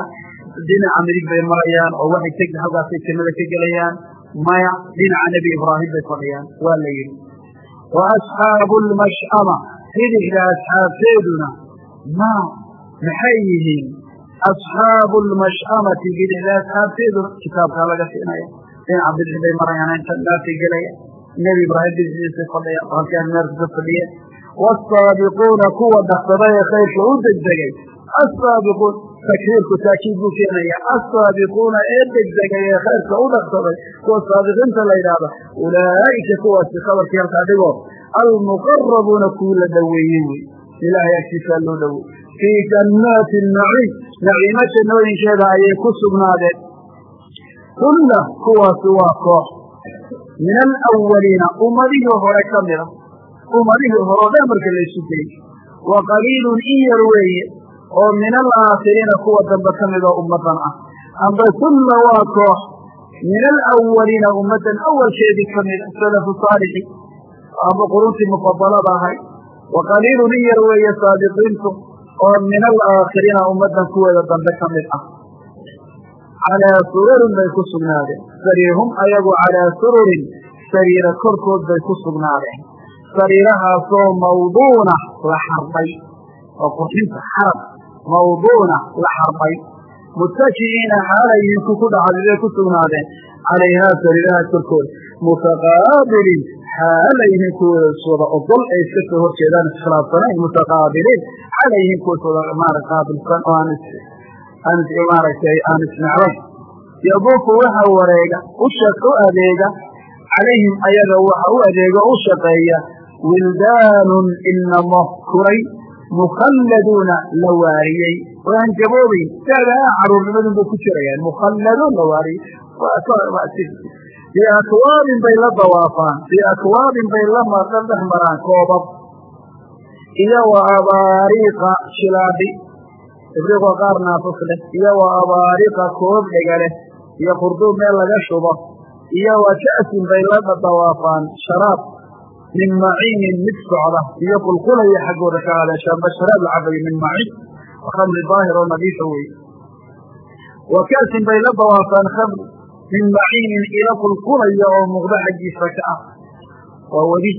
dhinaca midig bay marayaan oo waxay teg halkaasay jannada ka gelayaan maya dhinaca nebi ibraahim bay fadhiyaan. Waa la yidhi wa asxaabu lmash'ama bidixda asxaabteeduna maa maxay yihiin? Asxaabu lmash'amati bidixda asxaabteeduna kitaabkaa laga siinaya. Dhinaca bidix bay marayaan inta naartay gelaya. Nebi ibraahim bidixdiisay fadhiyaan halkaan naarka ka fadhiyeen. Waasaabiquuna kuwa dhaqsaday ee khayrka u degdegay. Asaabiquun takriirku taakiid buu keenaya asaabiquuna ee degdegay ee khayrka u dhaqsaday kuwa saabiqiinta la yidhaahda ulaa'ika kuwaasi khabarkii halkaa dhigoo almuqarabuuna kuwii la dhoweeyey wey ilaahay agtiisaa loo dhowey fii jannaati naciim naciimo jannooyinkeeda ayay ku sugnaadeen hulla kuwaasi waa koox min alawaliina ummadihii hore ka mida ummadihii hore o dhan marka laysu geyy wa qaliilun in yar weeye oo min alaakhiriina kuwa dambe ka mid oo ummadan ah. Amba hulla waa koox min alawaliina ummaddan awalkeedii ka mida salafu saalixi amba quruntii mufadalada ahay. Wa qaliilun in yar weeye saabiqiintu oo min alaakhiriina ummaddan kuweeda dambe ka mid ah. Calaa sururin bay ku sugnaadeen. Sariirhum ayagu calaa sururin sariira korkood bay ku sugnaadeen. Sariirahaasoo mawduuna la xarbay oo qurxinta xarab mawduuna la xarbay. Mutaki'iina xaalayhiin ku ku dhacdidee ku sugnaadeen. Calayhaa sariiraha korkooda mutaqaabiliin xaalayhiin kuwa iswada ogol ee iska soo horjeedaan iskhilaafsanayn mutaqaabiliin. Xaalayhiin kuwa iswada maara qaabilsan oo aan maaragtay aan isnecbayn yaduufu waxa wareega u adeega. Calayhim ayaga waxa u adeega u shaqeeya. Wildaanun inamo kuray mukhalladuuna la waariyey. Oo aan jaboobayn daadaa caruurnimadun bay ku jirayaan mukhalladuun la waariyey. Biakwaabin bay la dawaafaan. Biakwaabin bay la dhex maraan koobab. Iyo wa abaariiqa shilaadhi ibriqo qaar naafus leh. Iyo wa abaariqa koob dhega leh. Iyo khurduub meel min maciinin mid socda iyo qulqulaya xaggooda ka haleeshaanba sharaab la cabayo min maciin khamri daahir oo nadiifa wey wa ka'sin bay la dawaafaan khamri min maciinin ila qulqulaya oo muuqda xaggiisa ka ah. Waa wedi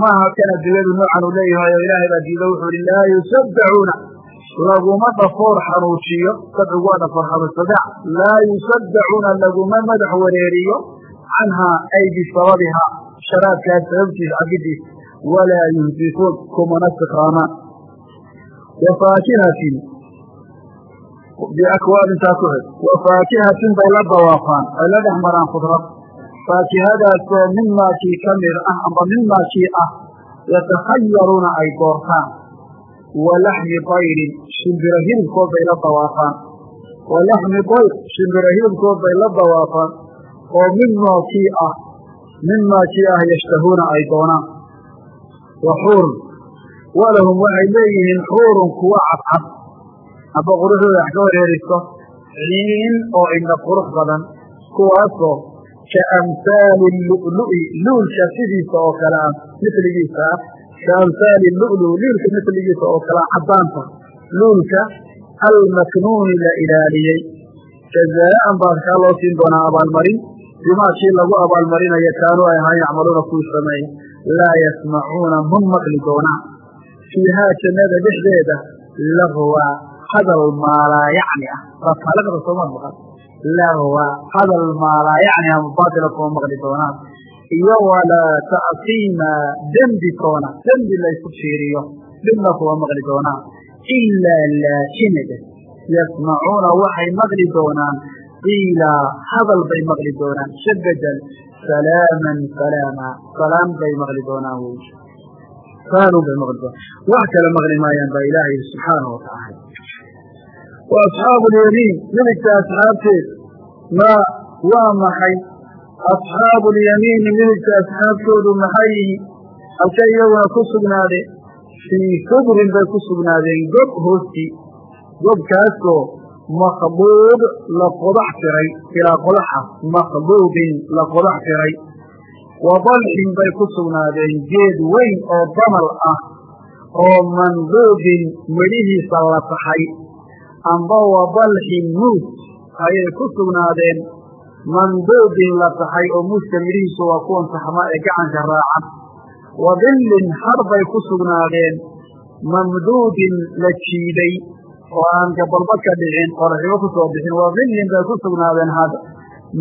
maaha kan addunyadu noocan uu leeyahay oo ilaahay baa diido wuxuu ihi laa yusaddacuuna laguma dhafoor xanuujiyo sadcigu waa dhafoor xanuunsadac ay bisababihaa sharaabkaas sababtiisa cabidiisa walaa yuhdikuun kumana sikraamaan wa faakihatin biakwaabintaa ku xig wa faakihatin bay la dawaafaan ay la dhex maraan khudrad faakihadaasoo mimaakii ka mid ah amba mimaakii ah yatakhayaruuna ay doortaan wa laxmi tayrin shimbiro hilibkood bay la dawaafaan wa laxmi tayr shimbiro hilibkood bay la dawaafaan oo mimaa kii ah mimaa kii ah yashtahuuna ay doonaan wa xuurun walahum waxay leeyihiin xuurun kuwa cadcad aba quruxdooda wax ka wareeriso ciin oo indha qurux badan kuwaasoo ka amhaali lu'lu'i luulka sidiisa oo kale ah miligiisa ah ka amhaali lu'lu luulka miligiisa oo kale ah caddaanta luulka almaknuuni la ilaaliyey jazaa'an baa kaa loo siin doonaa abaalmarin bimaa kii lagu abaalmarinayo kaanuu ay ahaan yacmaluuna kuwii sameeya laa yasmacuuna ma maqli doonaan. Fiihaa jannada dhexdeeda lahwa hadal maalaa yacni ah. Baaaliqda sooma maqan. Lahwa hadal maalaa yacni ama baatila kuma maqli doonaan. Iyo walaa ta'siima dembi toona dembi laysu fiiriyo dhibna kuma maqli doonaan. Ilaa laakinada yasmacuuna waxay maqli doonaan qiila hadal bay maqli doonaan. Shabadan salaaman salaama. Salaam bay maqli doonaan wy saalun bay maqli doonaan. Wax kale maqli maayaan baa ilaahay subxaana wa tacaala wa asxaabu lyamiin midigta asxaabteed maa waa maxay? Asxaabu lyamiini midigta asxaabtoodu maxay? Yihiin halkay iyaguna ku sugnaadeen fii subrin bay ku sugnaadeen gob hoostii gobkaasoo makbuub la qodax tiray ilaa qodaxa makbuubin la qodax tiray. Wa dalxin bay ku sugnaadeen geed weyn oo damal ah oo manduubin midhihiisa la taxay amba wa dalxin muus ayay ku sugnaadeen manduubin la taxay oo muuska midhihiisu waa kuwan taxma ee gacanka raaca. Wa dillin har bay ku sugnaadeen mamduudin la jiiday oo aan gabalba ka dhicin qoraxibo ku soo bixin wa dillin bay ku sugnaadeen had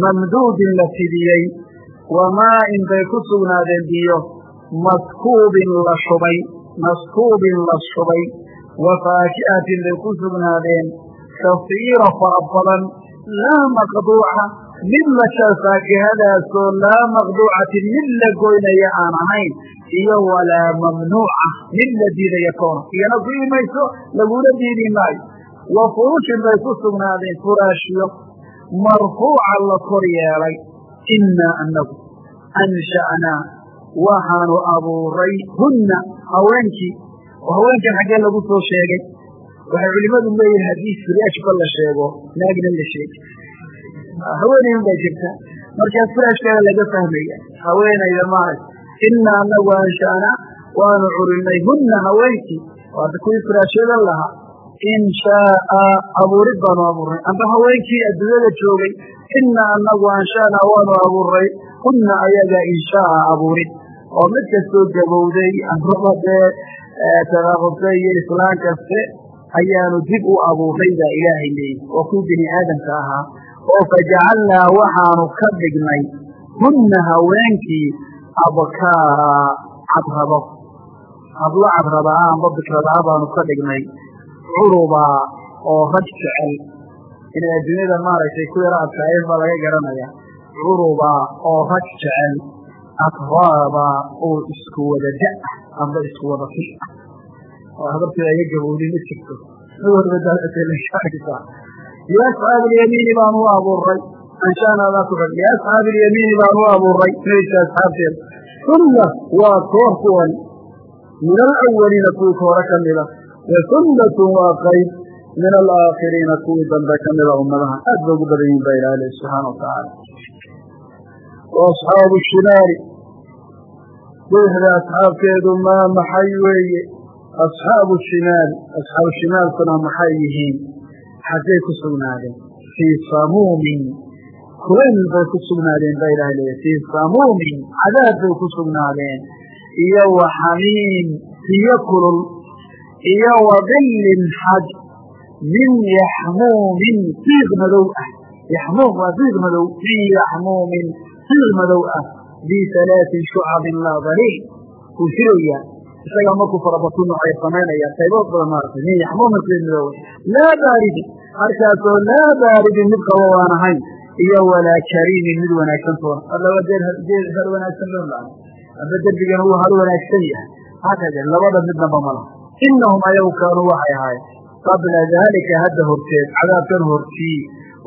mamduudin la fidiyey wa maa'in bay ku sugnaadeen biyo maskuubin la shubay maskuubin la shubay. Wa faaki'atin bay ku sugnaadeen kasiira fara badan laa maqduuca mid la faakihadaasoo laa maqduucatin mid la goynaya aan ahayn iyo walaa mamnuuca mid la diidaya koona iyana ku imayso laguna diidi maayo. Wa furushin bay ku sugnaadeen furaashyo marfuuca la kor yeelay innaa anagu ansha'naa waxaanu abuuray hunna haweenkii. Oo haweenkan xaggee lagu soo sheegay. Waxay culimmadu leeyihiin haddii firaashba la sheego naagna la sheegi. Haweenaydan baa jirta markaas firaashkeeda laga fahmaya. Haweenayda maaha inaa anagu ansha'naa waanu curinay hunna haweenkii waata kuwii firaashyada lahaa in shaaa abuurid baanu abuurnay amba haweenkii adduunyada joogay inaa anagu ansha'naa waanu abuuray hunna ayaga inshaaa abuurid oo mid kastoo gabowday amraba dee taqaaqubtay iyo islaan kaste ayaanu dib u abuuray baa ilaahay leeyihi waa kuwii bini aadamka ahaa oo fajacalnaa waxaanu ka dhignay hunna haweenkii abkaara cadrabo hablo cadraba ah amba bikrada ah baanu ka dhignay. Curubaa oo rag jecel. Inay adduunyada maaragtay ku yaro adkaayeen baa laga garanaya. Curubaa oo rag jecel. Atraaba oo isku wada da ah amba isku wada fil ah oo habarteeda iga gabowday ma jirto. Liasxaabi alyamiini baanu u abuuray anshaanaadaa ku xig liasxaabi alyamiini baanu u abuuray meydka asxaabteeda sunna waa koox kuwan. Min alawaliina kuwii ka hore ka mida. Wa waa qayb. Min alaakhiriina kuwii dambe ka mida ummadaha. Aad ba ugu badan yihiin ba ilaha le subxaana wa asxaabu shimaali bidixda asxaabteedu maa maxay weeye? Asxaabu shimaal asxaabu shimaalkuna maxay yihiin? Xaggay ku sugnaadeen. Fii samuumin kulayl bay ku sugnaadeen baa ilaha leeya fii samuumin cadaab bay ku sugnaadeen iyo wa xamiim biyo kulul iyo wa dillin xaj min yaxmuumin diiq madow ah yaxmuum waa diiq madow min yaxmuumin diiq madow ah bihalaatin shucabin laa daliil. Wuu shiraya isagaa markuu farabatuu noocay samaynaya qaybood badan maaragtay min yaxmuumin diiq madow laa baaridin mid qabo waan ahayn iyo walaa kariimin mid wanaagsan toona allaba deed har wanaagsan loo laana amba derbigana wuu har wanaagsan yahay. Hakada labada midnaba mala. Inahum ayagu kaanuu waxay ahaayeen. Qabla daalika hadda horteed cadaabkan hortii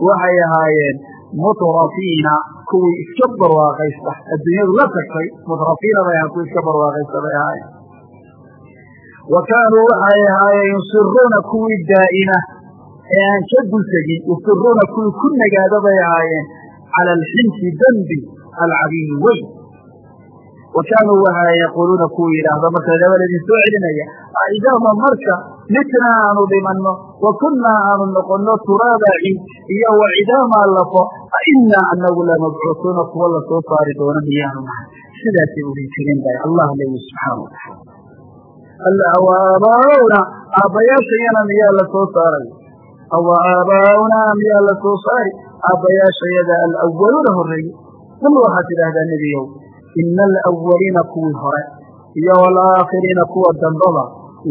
waxay ahaayeen mutrafiina kuwii iska barwaaqaysta. Adduunyadu la tagtay mutrafiina bay ahaa kuwii iska barwaaqaysta bay ahaayeen. Wa kaanuu waxay ahaayeen yusiruuna kuwii daa'ima ee aan ka dultegin yusiruuna kuwii ku nagaada bay ahaayeen cala alxinsi dembi alcadiimi weyn. Wa kaanuu waxay yaquuluuna kuwii yidhaahdo marka dabal idin soo celinaya aidaama marka mitnaa aanu dhimanno wa kunnaa aanu noqonno turaaba ciid iyo wa cidaamaa lafo a innaa anagu lamabcuusuuna kuwa la soo saari doono miyaanu nahay. Sidaasay odhan jireen bay allah leeyi subxaana watacaala aabbayaashayana miyaa la soo awa aabaa'unaa miyaa la soo saari aabbayaashayada alwaluuna horreeye kul waxaad tidhaahdaa nebiyow ina alawaliina kuwii hore iyo walaakhiriina kuwa dambaba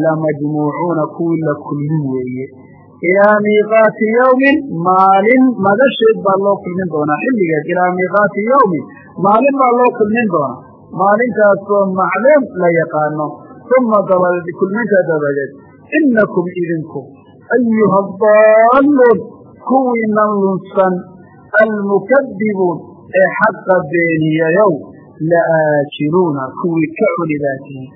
lamajmuucuuna kuwii la kulmin weeye ilaa miiqaati yawmin maalin madasheed baa loo kulmin doonaa xilligeed ilaa miiqaati yawmin maalin baa loo kulmin doonaa maalintaasoo macluum la yaqaano uma kulminta dabadeed inakum idinku ayuha adaalluun kuwiinan lunsan almukadibuun ee xaqa beeniyayow laaakiluuna kuwii ka cuni baa tihin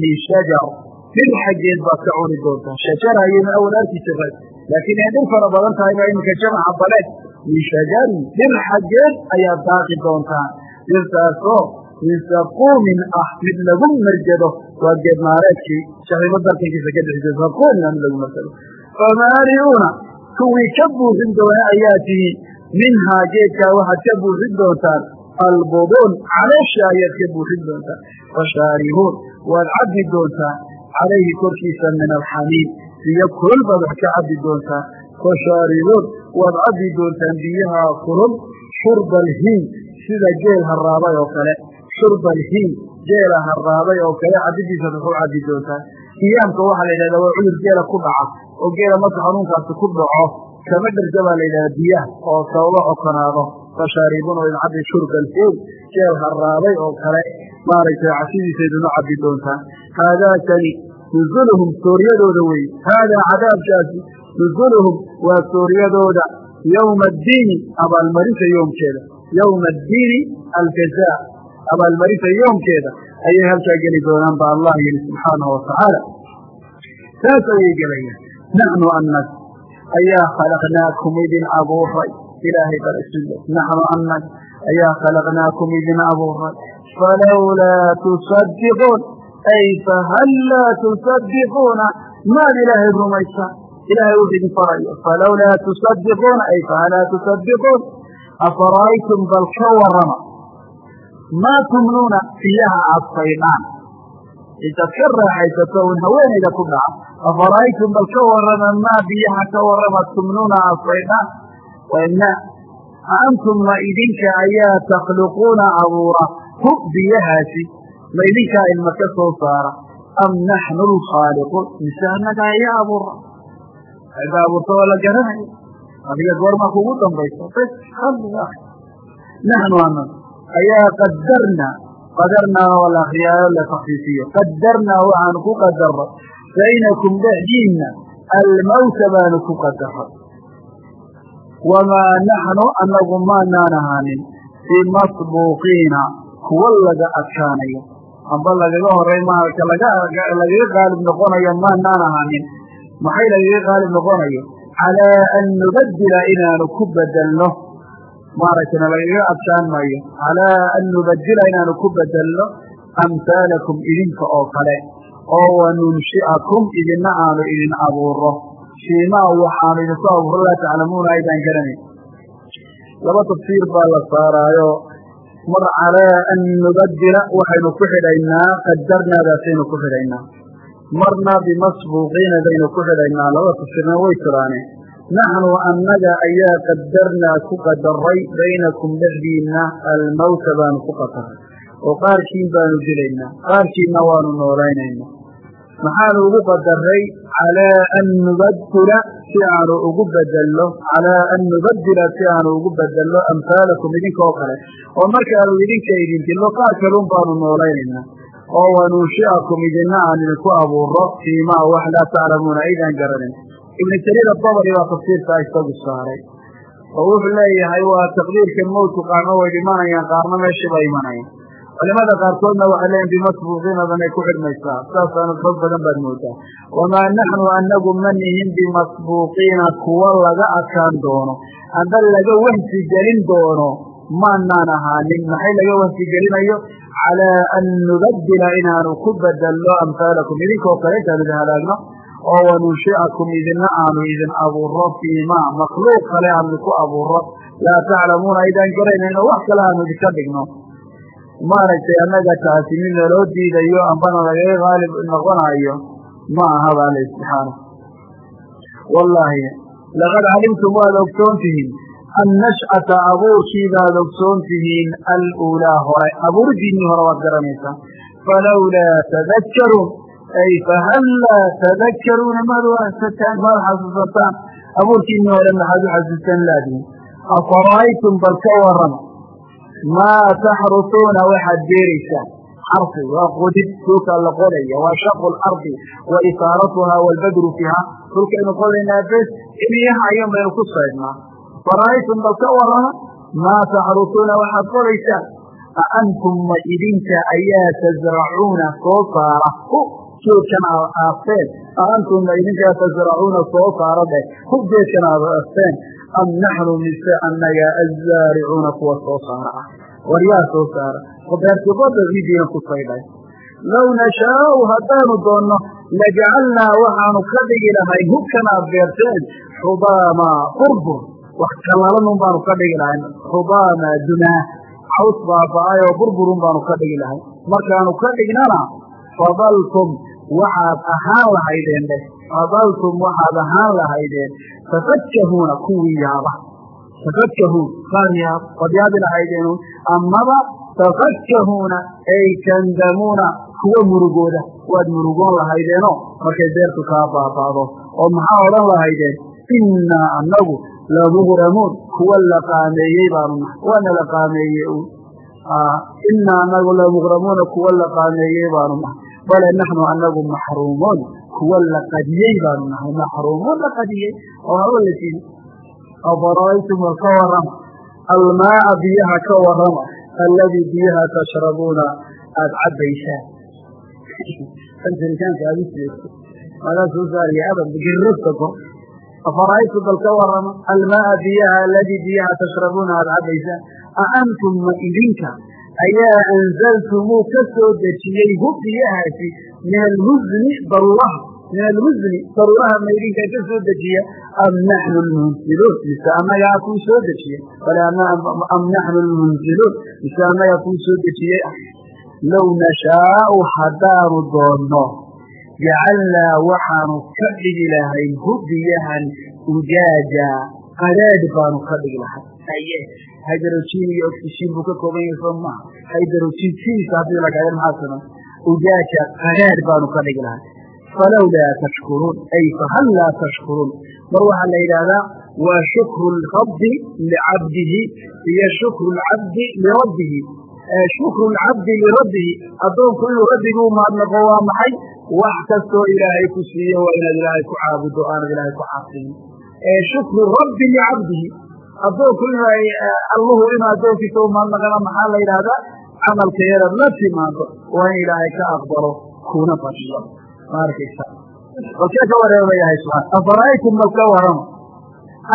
min shajar dhir xaggeed baad ka cuni doontaa shajara ayaynu awal arki jiray laakiin ay dhir fara badan tahay baa iminka jamaca baleed min shajarin dhir xaggeed ayaad daaqi doontaan dhirtaasoo min saquumin ah mid lagu marjado waa geed maareedkii shaqiibo darkankiisa ka dhexisa mid lagu marjado famaaliuuna kuwii ka buuxin doona ayaa tihiin minhaa geedkaa waxaad ka buuxin doontaan albuduun caloosha ayaad ka buuxin doontaa fashaaribuun waad cabbi doontaa calayhi korkiisa min alxamiim biyo kulul baad wax ka cabbi doontaa fashaaribuun waad cabbi doontaan biyaha kulul shurba alhiim sida geel harraabay oo kale shurba alhiim geela harraabay oo kale cabbidiisaad wax u cabbi doontaa hiyaamka waxaa la yidhahdaa waa cudur geela ku dhaca oo geela marka xanuunkaasi ku dhaco kama dherga baa la yidhahdaa biyaha oo sababa cokonaado fashaaribuun oo idin cabbi shurba alhiim geel harraabay oo kale maaragtay cashidiisa idinu cabbi doontaa haadaakani nuzuluhum sooryadooda weeye haadaa cadaabkaasi nuzuluhum waa sooryadooda yowma addiini abaalmarinta yoomkeeda. Yowma addiini aljazaa. Abaalmarinta yoomkeeda ayay halkaa geli doonaan ba allah yihi subxaanahu watacaala saas ayay gelayaan naxnu anag ayaa khalaqnaakum idin abuuray ilaahay isule naxnu anag ayaa khalaqnaakum idin abuuray falowlaa tusadiquun ay fahallaa tusadiquuna maad ilaahay rumaysaan ilahay wuxuu idin farayo falowlaa tusadiquuna ay fahalaa tusadiquun afara'aytum bal ka warrama maa tumnuuna biyaha aad saydhaan intaad ka raaxaysato un haweenayda ku dhaca afara'aytum bal ka warrama maa biyaha ka warrama tumnuuna aad saydhaan wana antum ma idinka ayaa takhluquuna abuura hu biyahaasi ma idinkaa ilma ka soo saara am naxnu lkhaaliquun mise annaga ayaa abuura ada abuurta waa la garanaya adiga goorma kugu dambaysa bs naxnu ana ayaa qadarnaa qadarnaa oo la akriyaayo la takfiifiyo qadarnaa waxaanu ku qadaray baynakum dhexdiinna almawta baanu ku qadaray wamaa naxnu anagu maanaan ahaanin bimasbuuqiina kuwa laga adkaanayo amba lagaga horay maarata lagaga qaalib noqonayo maanaan ahaanin maxay lagaga qaalib noqonayo calaa an nubadila inaanu ku bedelno maaragtana lagaga adkaan maayo calaa an nubadila inaanu ku bedelno amhaalakum idinka oo kale oo wanunshi'akum idina aanu idin abuuro fiimaa waxaanu idinku abuuro laa taclamuuna aydaan garanayn. Laba tafsiir baa la saaraayo. Mar calaa an nubadila waxaynu ku xidhaynaa qadarnaadaasaynu ku xidhaynaa. Marna bimasbuuqiina baynu ku xidhaynaa. Labada tafsiirna way tiraane. Naxnu annaga ayaa qadarnaa ku qadaray baynakum dhexdiinna almawta baanu ku qadaray oo qaarkiin baanu dilaynaa qaarkiinna waanu noolaynayna. Maxaanu ugu qadaray calaa an nubadila si aanu ugu bedelno calaa an nubadila si aanu ugu bedelno amhaalakum idinka oo kale. Oo markaanu idinka idin dilno qaar kalun baanu noolaynaynaa oo wanunshi'akum idina aan idinku abuuro fiimaa wax laa taclamuuna aydaan garanayn ibnu jariir adabari baa tafsiirkaa isagu saaray. Oo wuxuu leeyahay waa taqdiirka mowtku qaarna way dhimanayaan qaarna meeshiiba imanayaan culimada qaarkoodna waxay leeyiin bimasbuuqiinadanay ku xidhmaysaa. Saasaana xoog badan baad moodaa. Wamaa naxnu anagu ma nihin bimasbuuqiina kuwa laga adkaan doono. Amba laga wahsi gelin doono maanaan ahaanin. Maxay laga wahsi gelinayo? Calaa an nubadila inaanu ku bedelno amhaalakum idinkoo kale intaanu idin halaagno oo wanunshi'akum idina aanu idin abuuro fiimaa makhluuq kale aanu ku abuuro laa taclamuuna aydaan garanayno wax kale aanu idinka dhigno maaragtay annaga taasi mid diidayo ambana lagaga qaalib noqonayo ma aha ba alle subxaana wallaahi laqad calimtum waad ogsoon tihiin annash'ata abuurkii baad ogsoon tihiin aluulaa hore abuuridiinnii hore waad garanaysaa. Falawlaa tadakkaruun ay fahallaa tadakkaruuna maad wahsataan maad xasuusataan abuurkiinnii hore maxaad u xasuusan laadiin afara'aytum bal ka warrama maa taxrusuuna waxaad beeraysaan xarsi waa qodid dhulkaa la qodaya waa shaqu lardi wa isaaratuhaa waalbadru fiiha dhulkaynu qodaynaa bes ibiyaha ayuun baynu ku saydnaa fara'aytum bal ka warrama maa taxrusuuna waxaad qodaysaan a antum idinka ayaa tasracuuna soo saara hu geedkan aad aasteen a antum ma idinkaa soo saara dheh hu geedkan aad aasteen am naxnu mise annaga azzaaricuuna kuwa soo saara ah waryaa soo saara oo beertiqoda ciidiina ku saydhay low nashaau haddaanu doonno lajacalnaa waxaanu ka dhigi lahayn hubkan aad beerteen xudaama qurbur wax kallalanun baanu ka dhigi lahayn xudaama dumaa caws baaba'ay oo burburun baanu ka dhigi lahay markaanu ka dhignana fadaltum waxaad ahaan lahaydeen dheh fadaltum waxaad ahaan lahaydeen tafakahuuna kuwii yaaba tafakahuun qaar yaaba waad yaabi lahaydeen amaba tafakahuuna ay tandamuuna kuwa murugooda waad murugoon lahaydeenoo markay beertu kaa baaba'do oo maxaa odhan lahaydeen innaa annagu lamugramuun kuwa la qaameeyey baanu nahay waana la qaameeye un innaa anagu lamugramuuna kuwa la qaameeyey baanu nahay bale naxnu anagu maxruumuun kuwa la qadiyey baanu nahay maxruumuun la qadiyey oo haba la siini afara'aytum wal ka warrama almaaa biyaha ka warrama alladii biyaha tashrabuuna aada cabbaysaan anjiritaanka aad u magaa soo saaraya abad girrasta kor bal ka warrama almaaa biyaha aladii biyaha tashrabuuna aada cabbaysaan a antum ma idinka? Ayaa anzaltumuu ka soo dejiyey hu biyahaasi min almuzni daruuraha min almuzni daruuraha ma idinka ka soo dejiya? Am naxnu lmunziluun mise annagaa kuu soo dejiye am naxnu lmunziluun mise annagaa kuu soo dejiyey ah low nashaau haddaanu doonno jacalnaa waxaanu ka dhigi lahayn hu biyahan ujaaja. Qadhaadh baanu ka dhigi lahay. Aye hydrogen iyo oxygen buu ka kooban yahay soo maaha hydrogen siisa haddii ujaaja qadhaadh baanu ka dhigi lahay falowlaa tashkuruun ay fahal laa tashkuruun mar waxaa la yidhaahdaa waa shukru rabbi licabdihi iyo shukru lcabdi lirabbihi shukru lcabdi lirabbihi addoonku inuu rabbigii u mahadnaqo waa maxay wax kastoo ilaahay ku siiye waa inaad ilaahay ku caabudo aanad ilaahay ku caasinin shukru rabbi licabdihi addoonku in alluhu inuu addoonkiisa u mahadnaqana maxaa la yidhaahdaa camalka yaraad la timaado waa in ilaahay ka aqbalo kuna badiyo ma arkaysa balkee ka wareemayahay subxaan afara'aytum bal ka warrama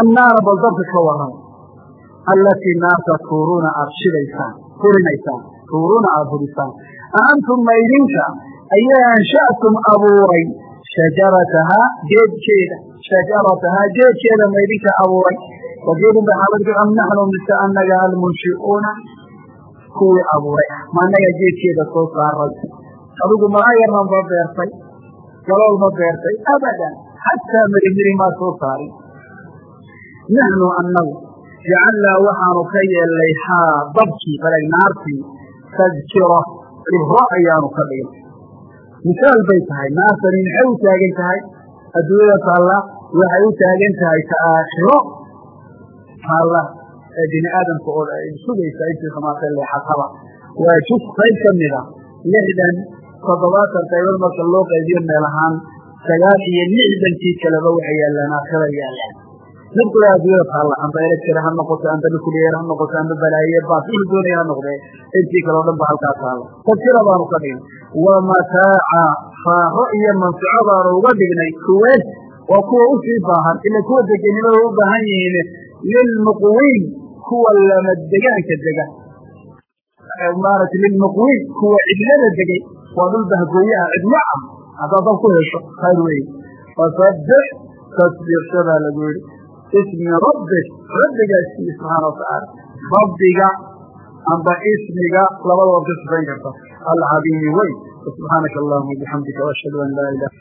annaara bal dabka ka warrama allatii naarta tuuruuna aada shidaysaan furinaysaan tuuruuna aada hurisaan a antum ayaa ansha'tum abuuray. Shajaratahaa geedkeeda shajaratahaa geedkeeda ma abuuray. Wageedin ba xaaladku naxnu mise annaga almunshi'uuna kuwii abuuray. Ma annaga geedkeeda soo saaray adigu maga yarna ma beertay? Galool ma beertay? Abadan. Xataa mirimiri maa soo saarin naxnu annagu jacalnaa waxaanu ka yeelnay haa dabkii baleg naartii tadkira ibro ayaanu ka dhignay misaal bay tahay. Naartani maxay u taagan tahay? Adduunyada taalla waxay u taagan tahay ta aakhiro. Taalla ee bini aadamka oo sugaysa intii samaatay leexataba. Waa jus qayb ka mida lixdan toddobaatan qaybood marka loo qaybiyo meel ahaan sagaal iyo lixdankii kaleba waxay yaallaan aakhira yaallaan nabkula adduunyada taalla amba electra ha noqoto amba nuclear ha noqoto amba balaaye baas wuxuu doonaya ha noqdee. Intii kale o dhan ba halkaa taalla tadkira baanu ka dhignay. Wa mataaca faaho iyo manfico baanu uga dhignay. Kuweed waa kuwa u sii baahan ila kuwa degenimada u baahan yihiin lilmuqwiin kuwa lama degaanka dega. Maarata lilmuqwiin kuwa cidlada degay waa dhul bahgooyaha cidlo ah haddaad dab ku hesho khayr wey fasabbix tasbiixsadaa lagu yihi ismi rabbik rabbigaasii subxaana watacaala rabbiga amba ismiga labada ka sifayn karta. Alcadiimi wey subxaanaka allahuma bixamdika ashhadu an laa ilah